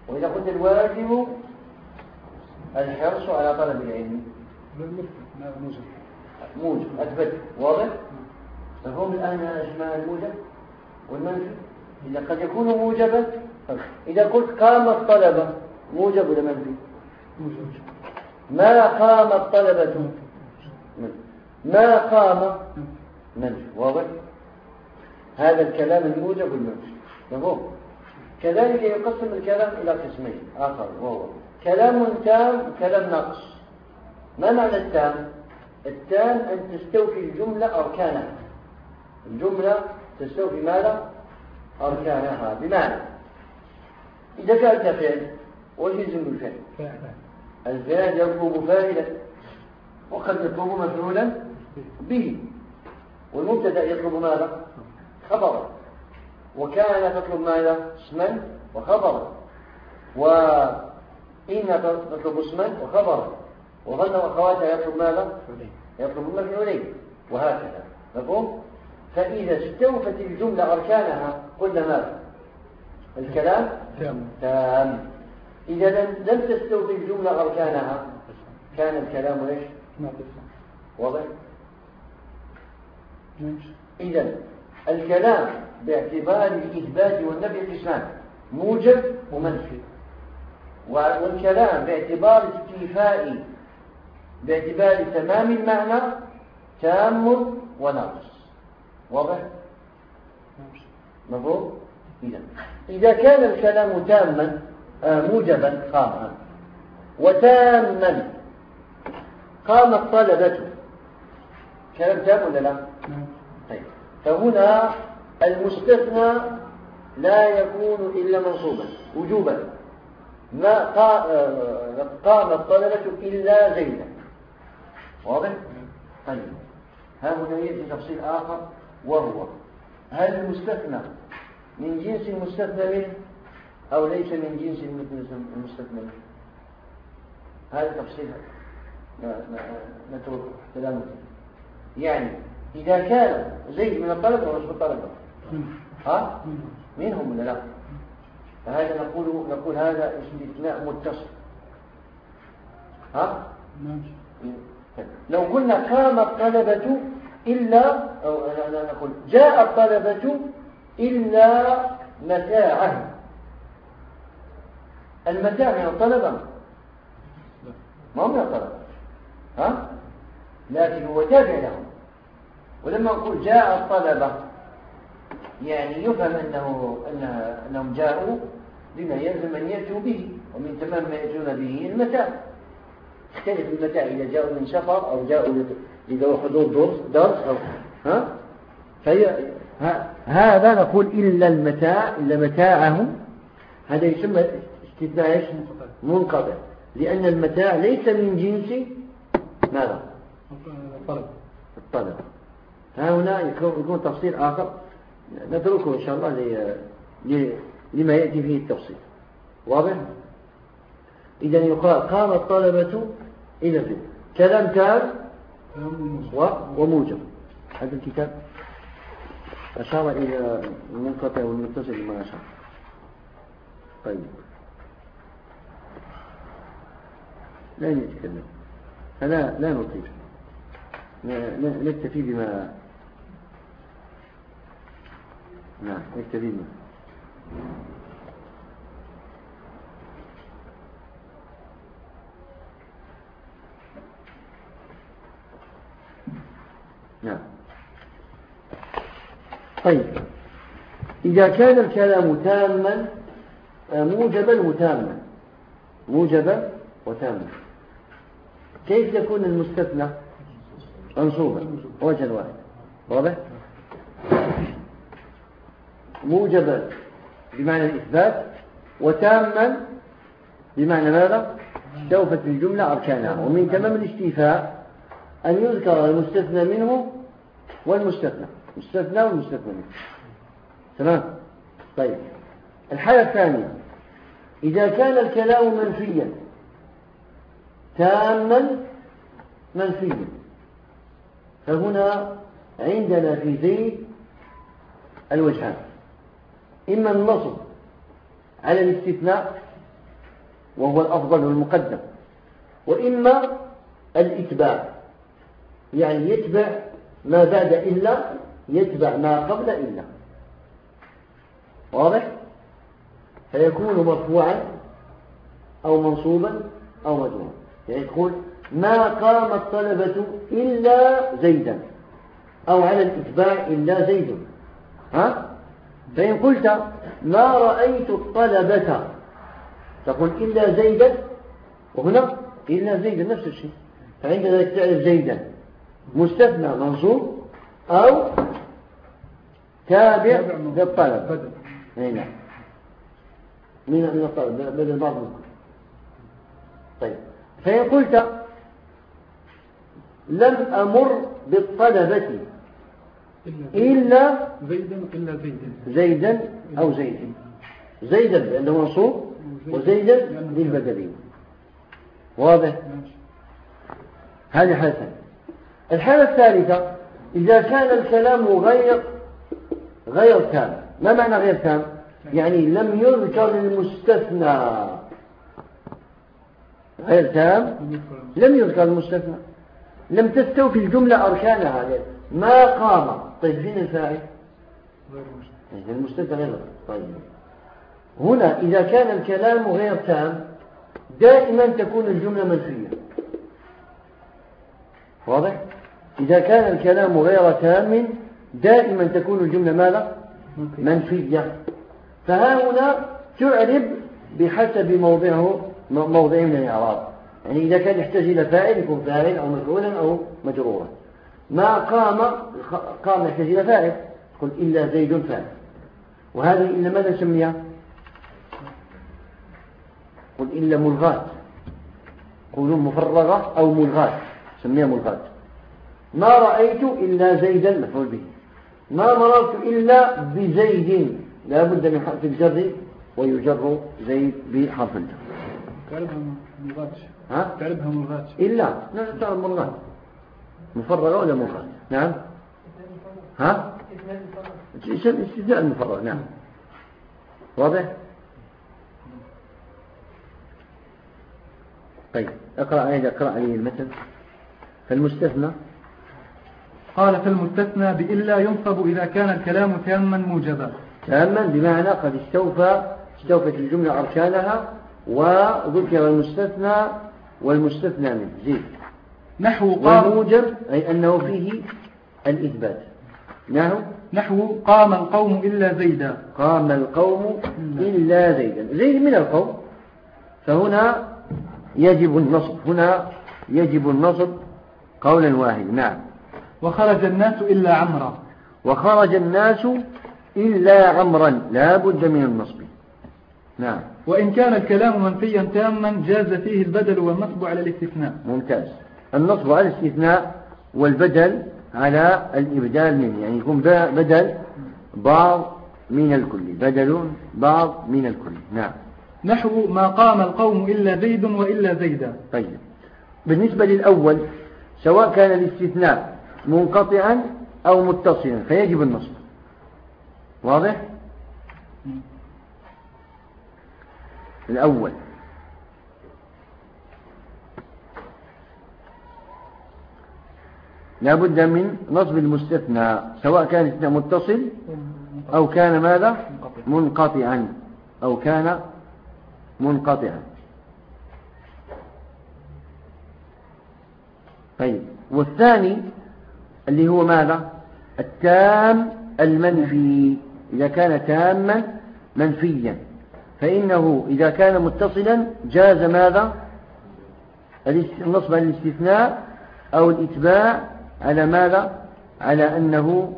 وإذا قلت الواجب الحرص على طلب العلم. موجب. أثبت. واضح؟ مفهوم الآن جماعة الموجب والمنفي؟ إذا قد يكون موجبا إذا قلت قام الطلبة موجب ولا منفي؟ ما قام الطلبة ما قام منفي واضح؟ هذا الكلام الموجب والمنفي مفهوم؟ كذلك يقسم الكلام إلى قسمين. آخر وهو كلام تام وكلام ناقص. ما معنى التام؟ التام أن تستوفي الجملة أركانها. الجملة تستوفي ماذا؟ أركانها. بمعنى إذا كانت فعل وش يلزم الفعل الفعل يطلب فاعلا وقد يطلب مفعولا به. والمبتدا يطلب ماذا؟ خبرا. وكان تطلب ماذا؟ اسما وخبرا. وإن تطلب اسما وخبرا. وظن أخواتها يطلب ماذا؟ يطلب المفعولين وهكذا. مفهوم؟ فإذا استوفت الجملة أركانها قلنا ماذا؟ الكلام تام. إذا لم تستوفي الجملة أركانها كان الكلام إيش؟ واضح؟ إذا الكلام باعتبار الإثبات والنبي قسمان موجب ومنفي. والكلام باعتبار استيفاء باعتبار تمام المعنى تام وناقص. واضح؟ مفهوم؟ إذا إذا كان الكلام تاما موجبا قام وتاما قام الطلبة كلام تام ولا لا. طيب. فهنا المستثنى لا يكون إلا منصوبا وجوبا. ما آه، قام الطلبة إلا زيدا. واضح؟ طيب. ها هنا يأتي تفصيل آخر وهو هل المستثنى من جنس المستثنى منه؟ أو ليس من جنس المستثنى منه هذا تفصيل. نترك كلامه. يعني إذا كان زيد من الطلبة من الطلبة. ها؟ منهم ولا لا؟ فهذا نقول نقول هذا استثناء متصل. ها؟ لو قلنا قام الطلبة إلا أو لا نقول جاء الطلبة إلا متاعه المتاع من الطلبة؟ ما هو من الطلبة ها؟ لكن هو تابع لهم. ولما نقول جاء الطلبة يعني يفهم أنه أنهم جاءوا بما يلزم أن يأتوا به ومن تمام ما يأتون به المتاع. يختلف المتاع إذا جاءوا من سفر أو جاءوا لذو حضور درس, درس أو ها؟ فهي هذا نقول إلا المتاع إلا متاعهم. هذا يسمى استثناء منقطع. لأن المتاع ليس من جنس ماذا؟ الطلب الطلب. ها هنا يكون تفصيل آخر. نتركه إن شاء الله لما يأتي فيه التفصيل. واضح؟ إذا يقال قام الطلبة إلى ذلك كلام تام وموجب. هذا الكتاب. أشار إلى المنقطع والمتصل ما أشار. طيب. لا نتكلم فلا لا نطيل. نكتفي بما نعم نكتفي بما. نعم. طيب. إذا كان الكلام تاما موجبا وتاما. موجبا وتاما. كيف يكون المستثنى؟ منصوبا وجه واحد. واضح؟ موجبا بمعنى الإثبات وتاما بمعنى ماذا؟ استوفت الجملة أركانها. ومن تمام الاستيفاء أن يذكر المستثنى منه والمستثنى. مستثنى والمستثنى منه. تمام؟ طيب. الحالة الثانية. إذا كان الكلام منفيا تاما منفيا. فهنا عندنا في زيد الوجهان. إما النصب على الاستثناء وهو الأفضل والمقدم وإما الإتباع. يعني يتبع ما بعد إلا يتبع ما قبل إلا. واضح؟ فيكون مرفوعا أو منصوبا أو يعني يقول ما قام الطلبة إلا زيدا. أو على الإتباع إلا زيد. ها؟ فإن قلت ما رأيت الطلبة تقول إلا زيدا وهنا إلا زيدا نفس الشيء. فعند ذلك تعرف زيدا مستثنى منصوب أو تابع للطلب أي نعم. من الطلب بدل بعض طيب. فإن قلت لم أمر بالطلبة إلا زيدا إلا زيدا. زيدا أو زيدا زيدا لأنه منصوب وزيدا للبدلين واضح؟ هذه حالة الحالة الثالثة إذا كان الكلام غير غير تام ما معنى غير تام يعني لم يذكر المستثنى. غير تام؟ لم يذكر المستثنى. لم تستوفي الجملة أركانها ما قام؟ طيب فين الفاعل؟ المستثنى غير طيب. هنا إذا كان الكلام غير تام دائما تكون الجملة منفية. واضح؟ إذا كان الكلام غير تام دائما تكون الجملة ماذا؟ منفية. فها هنا تعرب بحسب موضعه موضع من الإعراب. يعني إذا كان يحتاج إلى فاعل يكون فاعل أو مفعولا أو مجرورا. ما قام قام يحتاج إلى فاعل قل إلا زيد فاعل. وهذه إلا ماذا نسميها؟ قل إلا ملغاة. قولوا مفرغة أو ملغاة. سميها ملغاة. ما رأيت إلا زيدا مفعول به. ما مررت إلا بزيد. لا بد من حرف الجر ويجر زيد بحرف الجر. تعرفها ملغاة ها؟ تعرفها ملغاة إلا. لا تعرف ملغاة مفرغة ولا ملغاة نعم. ها؟ استثناء المفرغ نعم. واضح؟ طيب اقرأ عليه اقرأ عليه المثل فالمستثنى قال فالمستثنى بإلا ينصب إذا كان الكلام تاما موجبا. تاما بمعنى قد استوفى استوفت الجملة أركانها وذكر المستثنى والمستثنى منه زيد. نحو قام والموجب أي أنه فيه الإثبات. نحو؟ نحو قام القوم إلا زيدا. قام القوم إلا زيدا. زيد من القوم. فهنا يجب النصب. هنا يجب النصب قولا واحدا. نعم. وخرج الناس إلا عمرا. وخرج الناس إلا عمرا. لا بد من النصب. نعم. وإن كان الكلام منفيا تاما جاز فيه البدل والنصب على الاستثناء. ممتاز. النصب على الاستثناء والبدل على الإبدال منه يعني يكون بدل بعض من الكل بدل بعض من الكل. نعم. نحو ما قام القوم إلا زيد وإلا زيدا. طيب. بالنسبة للأول سواء كان الاستثناء منقطعا أو متصلا فيجب النصب. واضح؟ الأول. لا بد من نصب المستثنى سواء كان متصل أو كان ماذا؟ منقطعا. أو كان منقطعا. طيب. والثاني اللي هو ماذا؟ التام المنفي. إذا كان تاما منفيا. فإنه إذا كان متصلا جاز ماذا؟ النصب على الاستثناء أو الإتباع على ماذا؟ على أنه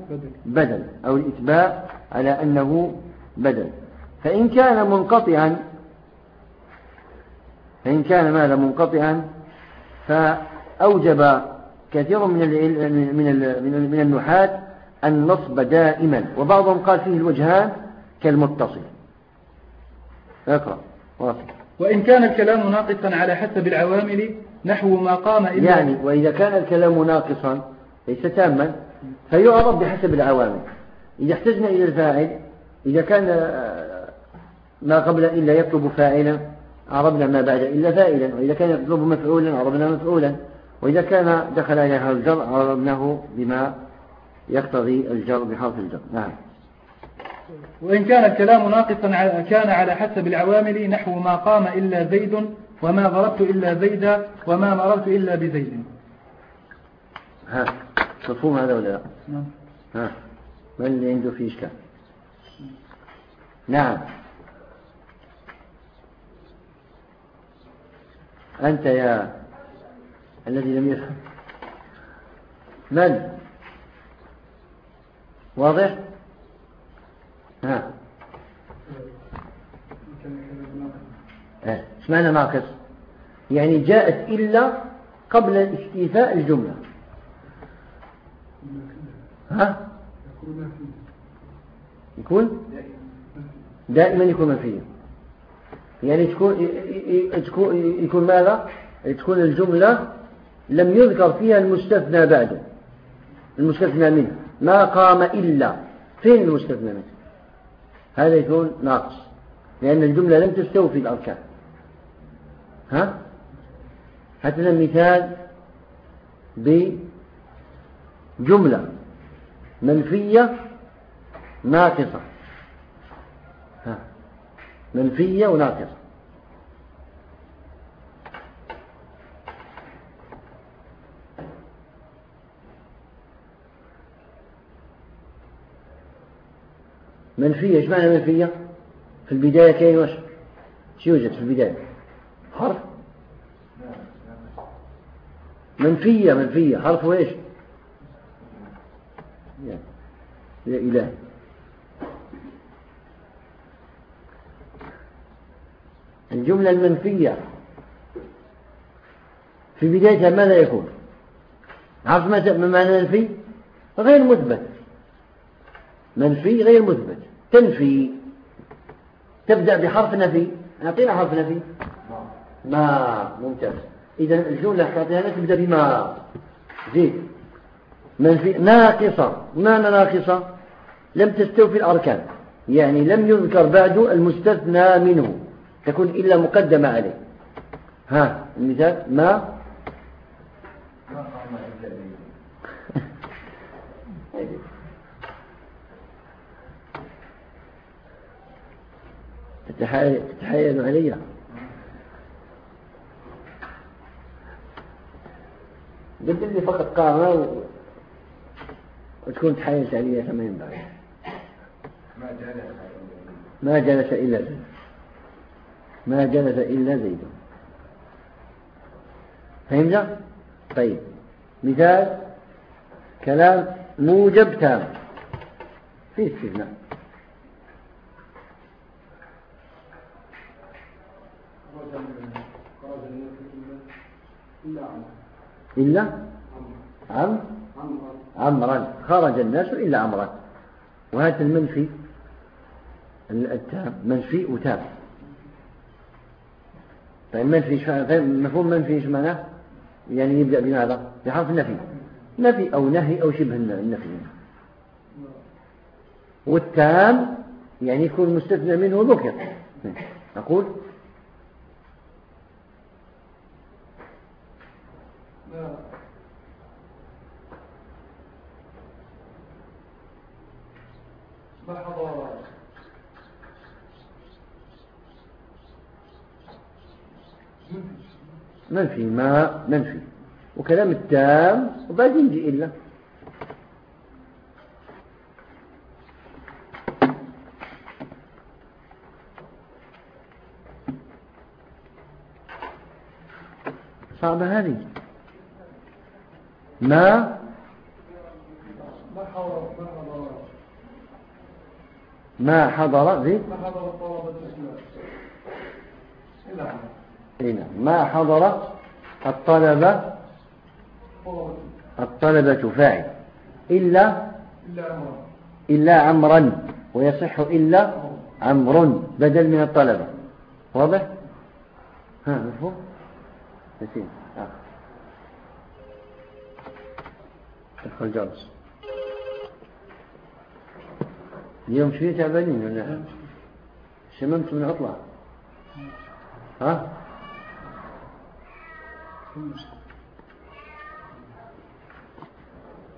بدل أو الإتباع على أنه بدل. فإن كان منقطعا فإن كان ماذا؟ منقطعا فأوجب كثير من من من النحاة النصب دائما. وبعضهم قال فيه الوجهان كالمتصل. اقرأ واصل. وإن كان الكلام ناقصا على حسب العوامل نحو ما قام إلا يعني وإذا كان الكلام ناقصا ليس تاما فيعرض بحسب العوامل. إذا احتجنا إلى الفاعل إذا كان ما قبل إلا يطلب فاعلا عربنا ما بعد إلا فاعلا. وإذا كان يطلب مفعولا عربنا مفعولا. وإذا كان دخل عليها الجر عربناه بما يقتضي الجر بحرف الجر. نعم. وإن كان الكلام ناقصا كان على حسب العوامل نحو ما قام إلا زيد وما ضربت إلا زيدا وما مررت إلا بزيد. ها مفهوم هذا ولا لا؟ نعم. ها من اللي عنده فيه إشكال؟ نعم. أنت يا الذي لم يفهم. من؟ واضح؟ ها. معنى ناقص؟ يعني جاءت إلا قبل استيفاء الجملة. ها؟ يكون؟ دائما يكون منفيا يعني تكون تكون يكون ماذا؟ تكون الجملة لم يذكر فيها المستثنى بعد المستثنى منه ما قام إلا. فين المستثنى منه هذا يكون ناقص. لأن الجملة لم تستوفي الأركان. ها؟ هاتنا مثال بجملة منفية ناقصة. منفية وناقصة. منفية إيش معنى منفية؟ في البداية كاين واش؟ شو يوجد في البداية؟ حرف. منفية منفية. حرف إيش؟ يا إلهي الجملة المنفية في بدايتها ماذا يكون؟ عرفت ما معنى منفي؟ غير مثبت. منفي غير مثبت. تنفي. تبدأ بحرف نفي. أعطينا حرف نفي. ما ممتاز. إذا الجملة تعطيها تبدأ بما. زيد منفي ناقصة. معنى ناقصة؟ لم تستوفي الأركان. يعني لم يذكر بعد المستثنى منه. تكون إلا مقدمة عليه. ها المثال ما؟ تتحايل علي قلت لي فقط قامة وتكون تحايلت علي كما ينبغي ما جلس إلا زيد. ما جلس إلا زيد. فهمت؟ طيب. مثال كلام موجب تام. في استثناء. إلا عم عمرا. خرج الناس إلا عمرا. وهذا المنفي. التام منفي وتام طيب منفي مفهوم منفي إيش معناه؟ يعني يبدأ بماذا؟ بحرف النفي. نفي أو نهي أو شبه النفي. والتام يعني يكون مستثنى منه ذكر من منفي ما منفي وكلام التام وبعدين يجي إلا. صعبة هذه. ما؟ ما حضر ما حضر الطلبة هنا ما حضر الطلبة الطلبة فاعل. إلا؟ إلا عمرا. ويصح إلا عمر بدل من الطلبة. واضح؟ ها مفهوم؟ نسيت آه. ادخل جالس اليوم شوية تعبانين ولا؟ شممت من عطلة. ها؟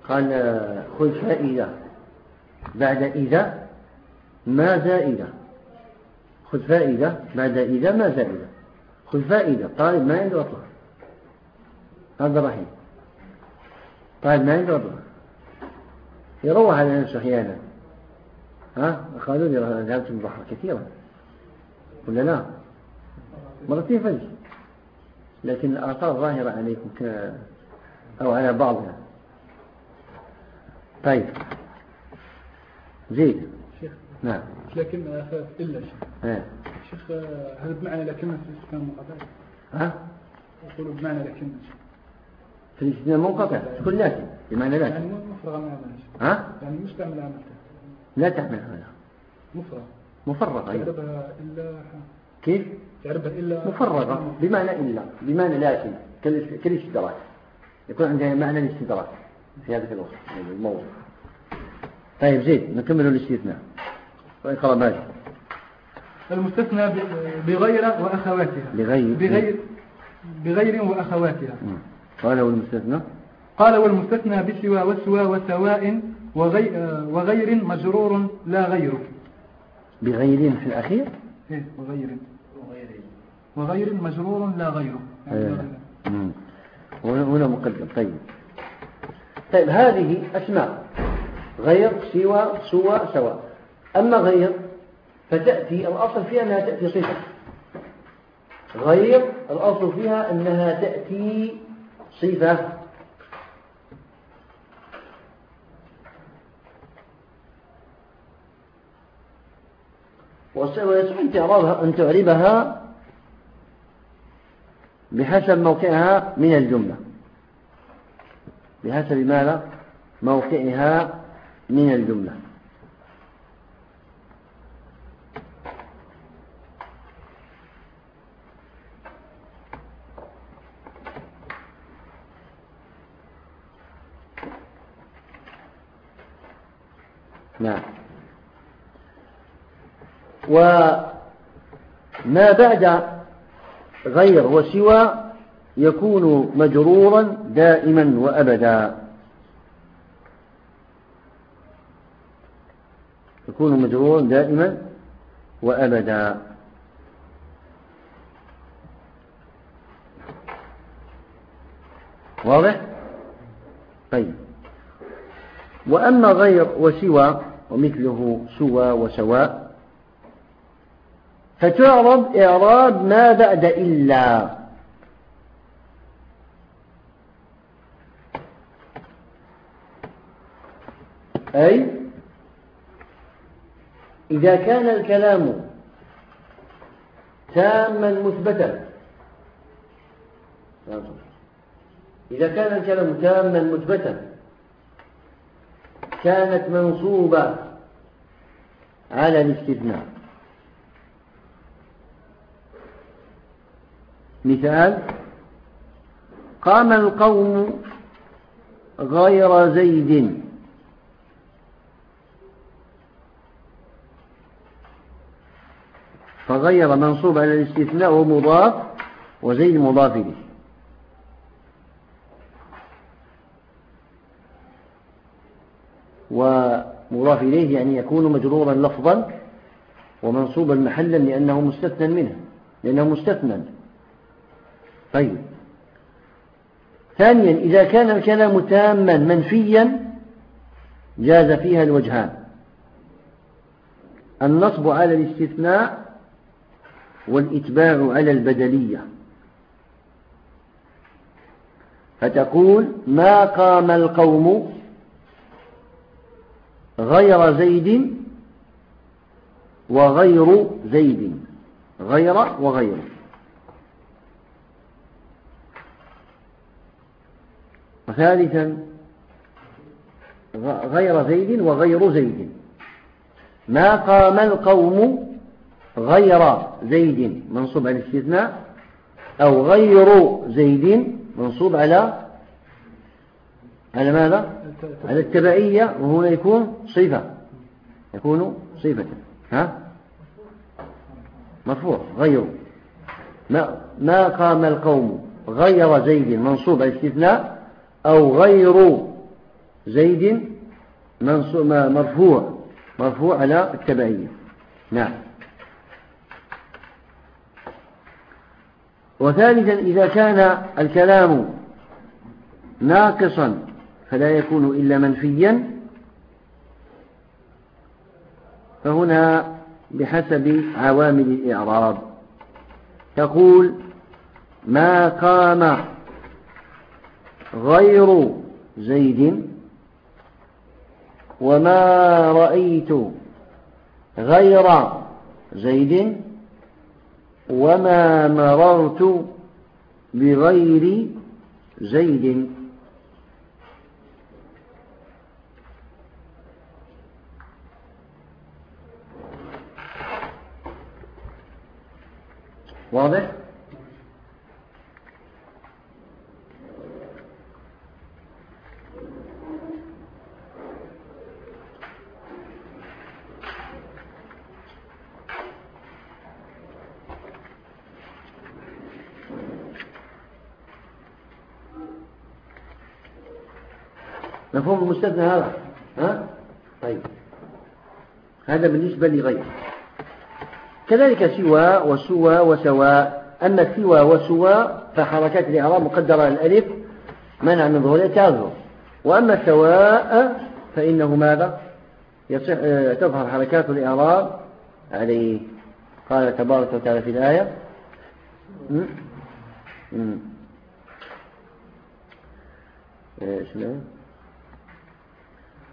قال خذ فائدة. بعد إذا ما زائدة. خذ فائدة. بعد إذا ما زائدة. خذ فائدة. طالب ما عنده أطلع هذا رحيم. طالب ما أطلع يروح على نفسه أحيانا ها؟ قالوا لي ذهبت البحر كثيرا ولا لا؟ مرتين فجر لكن الآثار ظاهرة عليكم ك... أو على بعضها. طيب. زيد. شيخ نعم. لكن إلا شيخ. ها؟ شيخ هل بمعنى لكن في الاستثناء منقطع؟ ها؟ يقولوا بمعنى لكن. في الاستثناء منقطع. تكون لكن بمعنى يعني لكن مفرغ من عمل ها؟ يعني مستعمل عمل لا تعمل هذا مفرغ. مفرغة أيضا يعربها إلا كيف؟ يعربها إلا مفرغة. بمعنى إلا. بمعنى لكن كال- كالاستدراك يكون عندها معنى الاستدراك في هذا الوقت. الموضوع. طيب زيد نكمل الاستثناء. اقرأ ماجد المستثنى بغير وأخواتها. بغير. بغير بغير وأخواتها. مم. قال والمستثنى؟ قال والمستثنى بسوى وسوى وسواء وغي وغير مجرور لا غيره. بغير في الأخير؟ إيه وغير. وغير. مجرور لا غيره. يعني. هنا هنا مقدم. طيب. طيب هذه أسماء. غير سوى سوى سواء. أما غير فتأتي الأصل فيها أنها تأتي صفة. غير الأصل فيها أنها تأتي صفة. ويصح أن تعربها أن تعربها بحسب موقعها من الجملة. بحسب ماذا؟ موقعها من الجملة. نعم. وما بعد غير وسوى يكون مجرورا دائما وأبدا. يكون مجرورا دائما وأبدا. واضح؟ طيب. وأما غير وسوى ومثله سوى وسواء فتعرب إعراب ما بعد إلا. أي إذا كان الكلام تاما مثبتا. إذا كان الكلام تاما مثبتا. كانت منصوبة على الاستثناء. مثال قام القوم غير زيد. فغير منصوب على الاستثناء ومضاف وزيد مضاف إليه. ومضاف إليه يعني يكون مجرورا لفظا ومنصوبا محلا لأنه مستثنى منه لأنه مستثنى. طيب. ثانيا إذا كان الكلام تاما منفيا جاز فيها الوجهان. النصب على الاستثناء والإتباع على البدلية. فتقول ما قام القوم غير زيد وغير زيد. غير وغير. وثالثا غير زيد وغير زيد. ما قام القوم غير زيد؟ منصوب على الاستثناء. أو غير زيد منصوب على على ماذا؟ على التبعية وهنا يكون صفة. يكون صفة. ها؟ مرفوع غير ما, ما قام القوم غير زيد منصوب الاستثناء أو غير زيد مرفوع. مرفوع على التبعية نعم. وثالثا إذا كان الكلام ناقصا فلا يكون إلا منفيا. فهنا بحسب عوامل الإعراب. تقول ما قام غير زيد وما رأيت غير زيد وما مررت بغير زيد. واضح؟ مفهوم المستثنى هذا ها؟ طيب. هذا بالنسبة لغير كذلك سوى وسوى وسواء أما سوى وسوى فحركات الإعراب مقدرة على الألف منع من ظهورها تظهر وأما سواء فإنه ماذا؟ يصح تظهر حركات الإعراب عليه. قال تبارك وتعالى في الآية.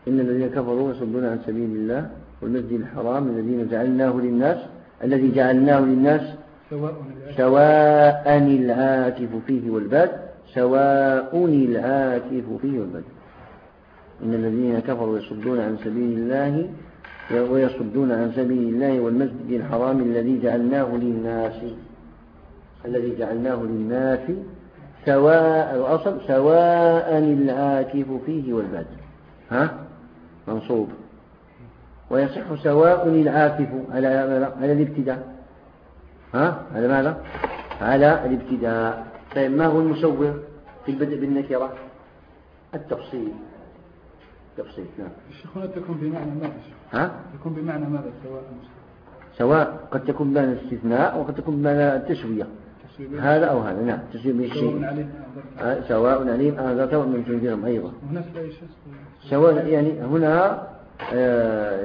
إن الذين كفروا يصدون عن سبيل الله والمسجد الحرام الذين جعلناه للناس الذي جعلناه للناس سواء العاكف فيه والباد سواء العاكف فيه والباد إن الذين كفروا يصدون عن سبيل الله ويصدون عن سبيل الله والمسجد الحرام الذي جعلناه للناس. الذي جعلناه للناس سواء الأصل سواء العاكف فيه والباد ها؟ منصوب. ويصح سواء العاكف على على الابتداء. ها؟ على ماذا؟ على الابتداء. طيب ما هو المسوغ في البدء بالنكرة؟ التفصيل. تفصيل نعم. الشيخ هنا تكون بمعنى ماذا ها؟ تكون بمعنى ماذا سواء سواء قد تكون بمعنى الاستثناء وقد تكون بمعنى التسوية. هذا أو هذا نعم. تسوية بالشيء سواء عليم أنذرتهم من تنذرهم أيضا سواء يعني هنا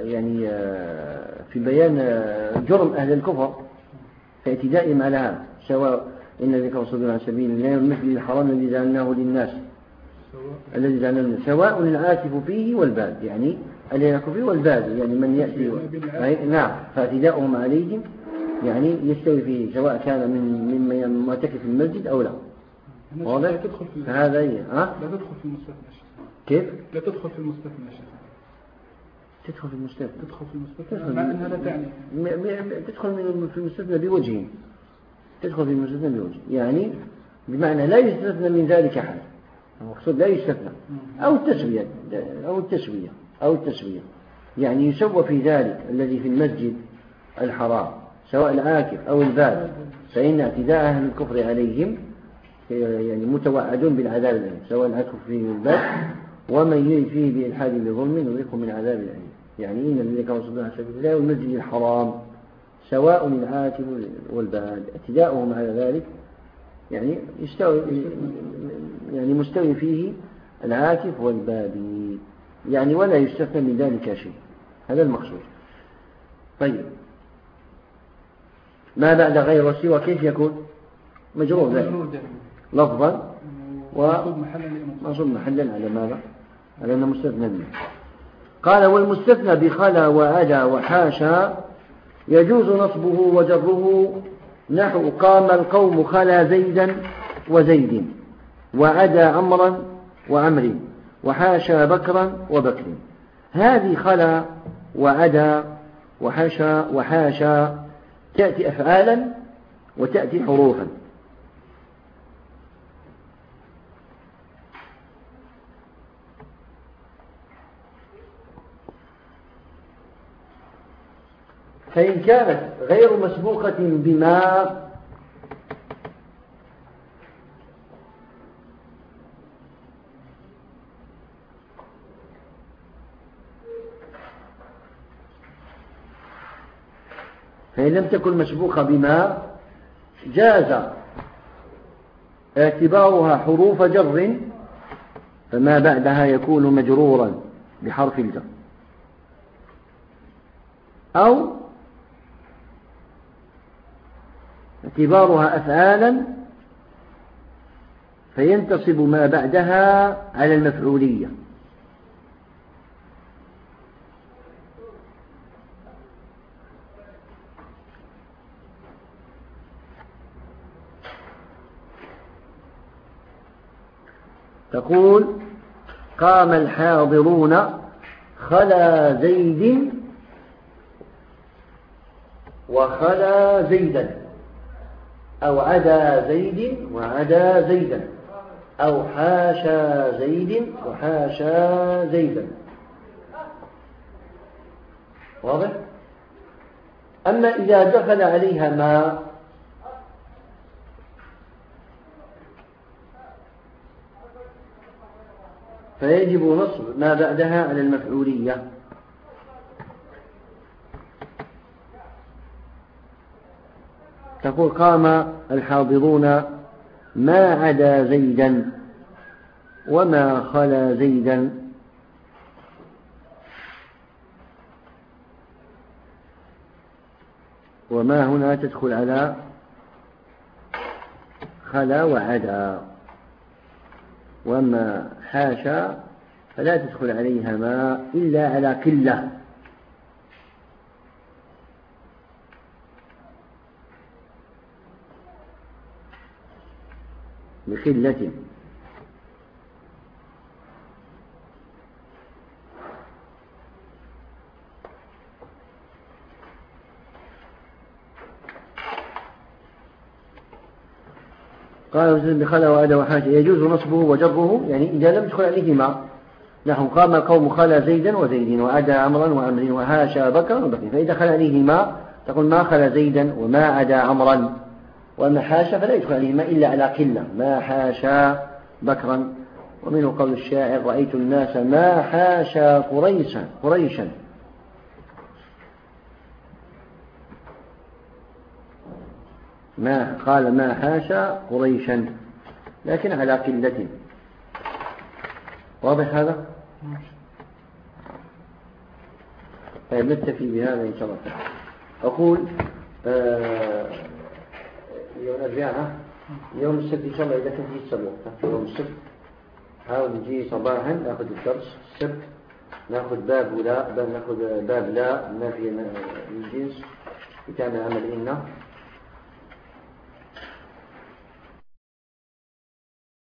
يعني آه، في بيان آه، جرم أهل الكفر في اعتدائهم على هذا سواء إن ذكر رسول عن سبيل الله والمسجد الحرام الذي جعلناه للناس. الذي جعلناه للناس. سواء العاكف فيه والباد يعني العاكف فيه والباد يعني من يأتي نعم فاعتداؤهم عليهم يعني يستوي فيه سواء كان من ممن معتكف في المسجد أو لا. واضح؟ هذا هي ها؟ لا تدخل في المستثنى كيف؟ لا تدخل في المستثنى تدخل في المستثنى تدخل في المستثنى مع أنها لا تعني تدخل في المستثنى بوجهين تدخل في المستثنى بوجه. يعني بمعنى لا يستثنى من ذلك حال المقصود لا يستثنى. أو التسوية. أو التسوية. أو التسوية. يعني يسوى في ذلك الذي في المسجد الحرام سواء العاكف أو الباد فإن اعتداء أهل الكفر عليهم يعني متوعدون بالعذاب الأليم سواء العاكف فيه الباد ومن يريد فيه بإلحاد بظلم نذيقه من عذاب الأليم. يعني إن الذين كانوا يصدون عن سبيل الله والمسجد الحرام سواء العاكف والباد اعتداؤهم على ذلك يعني يستوي يعني مستوي فيه العاكف والبادي يعني ولا يستثنى من ذلك شيء. هذا المقصود. طيب. ما بعد غير سوى كيف يكون؟ مجرور ذلك. لفظا. ومنصوب محلا على ماذا؟ على أنه مستثنى منه. قال والمستثنى بخلا وأدى وحاشا يجوز نصبه وجره نحو قام القوم خلا زيدا وزيد وعدى أمرا وعمر وحاشا بكرا وبكر هذه خلا وعدى وحاشا وحاشا تأتي أفعالا وتأتي حروفا فإن كانت غير مسبوقة بما فإن لم تكن مسبوقة بما جاز اعتبارها حروف جر فما بعدها يكون مجرورا بحرف الجر. أو اعتبارها أفعالا فينتصب ما بعدها على المفعولية. تقول قام الحاضرون خلا زيد وخلا زيدا. أو عدا زيد وعدا زيدا. أو حاشا زيد وحاشا زيدا. واضح؟ أما إذا دخل عليها ما فيجب نصب ما بعدها على المفعولية. تقول قام الحاضرون ما عدا زيدا وما خلا زيدا. وما هنا تدخل على خلا وعدا. وما حاشا فلا تدخل عليها ما إلا على قلة. بقلة قال بخلا وأدى وحاجة يجوز نصبه وجره؟ يعني إذا لم تدخل عليهما. نحن قام القوم خلا زيدا وزيد وأدى عمرا وأمر وهاشا بكرا وبكر فإذا خلا عليهما تقول ما خلا زيدا وما عدا عمرا. وأما حاشا فلا يدخل عليهما إلا على قلة. ما حاشا بكرا. ومنه قول الشاعر رأيت الناس ما حاشا قريشا قريشا. ما قال ما حاشا قريشا لكن على قلة. واضح هذا؟ طيب نكتفي بهذا إن شاء الله أقول آه يوم يوم السبت إن شاء الله إذا كنت يتصل وقتها يوم السبت. حاول نجي صباحا نأخذ الدرس السبت. نأخذ باب ولا باب نأخذ باب لا نافية الجنس بتعمل عمل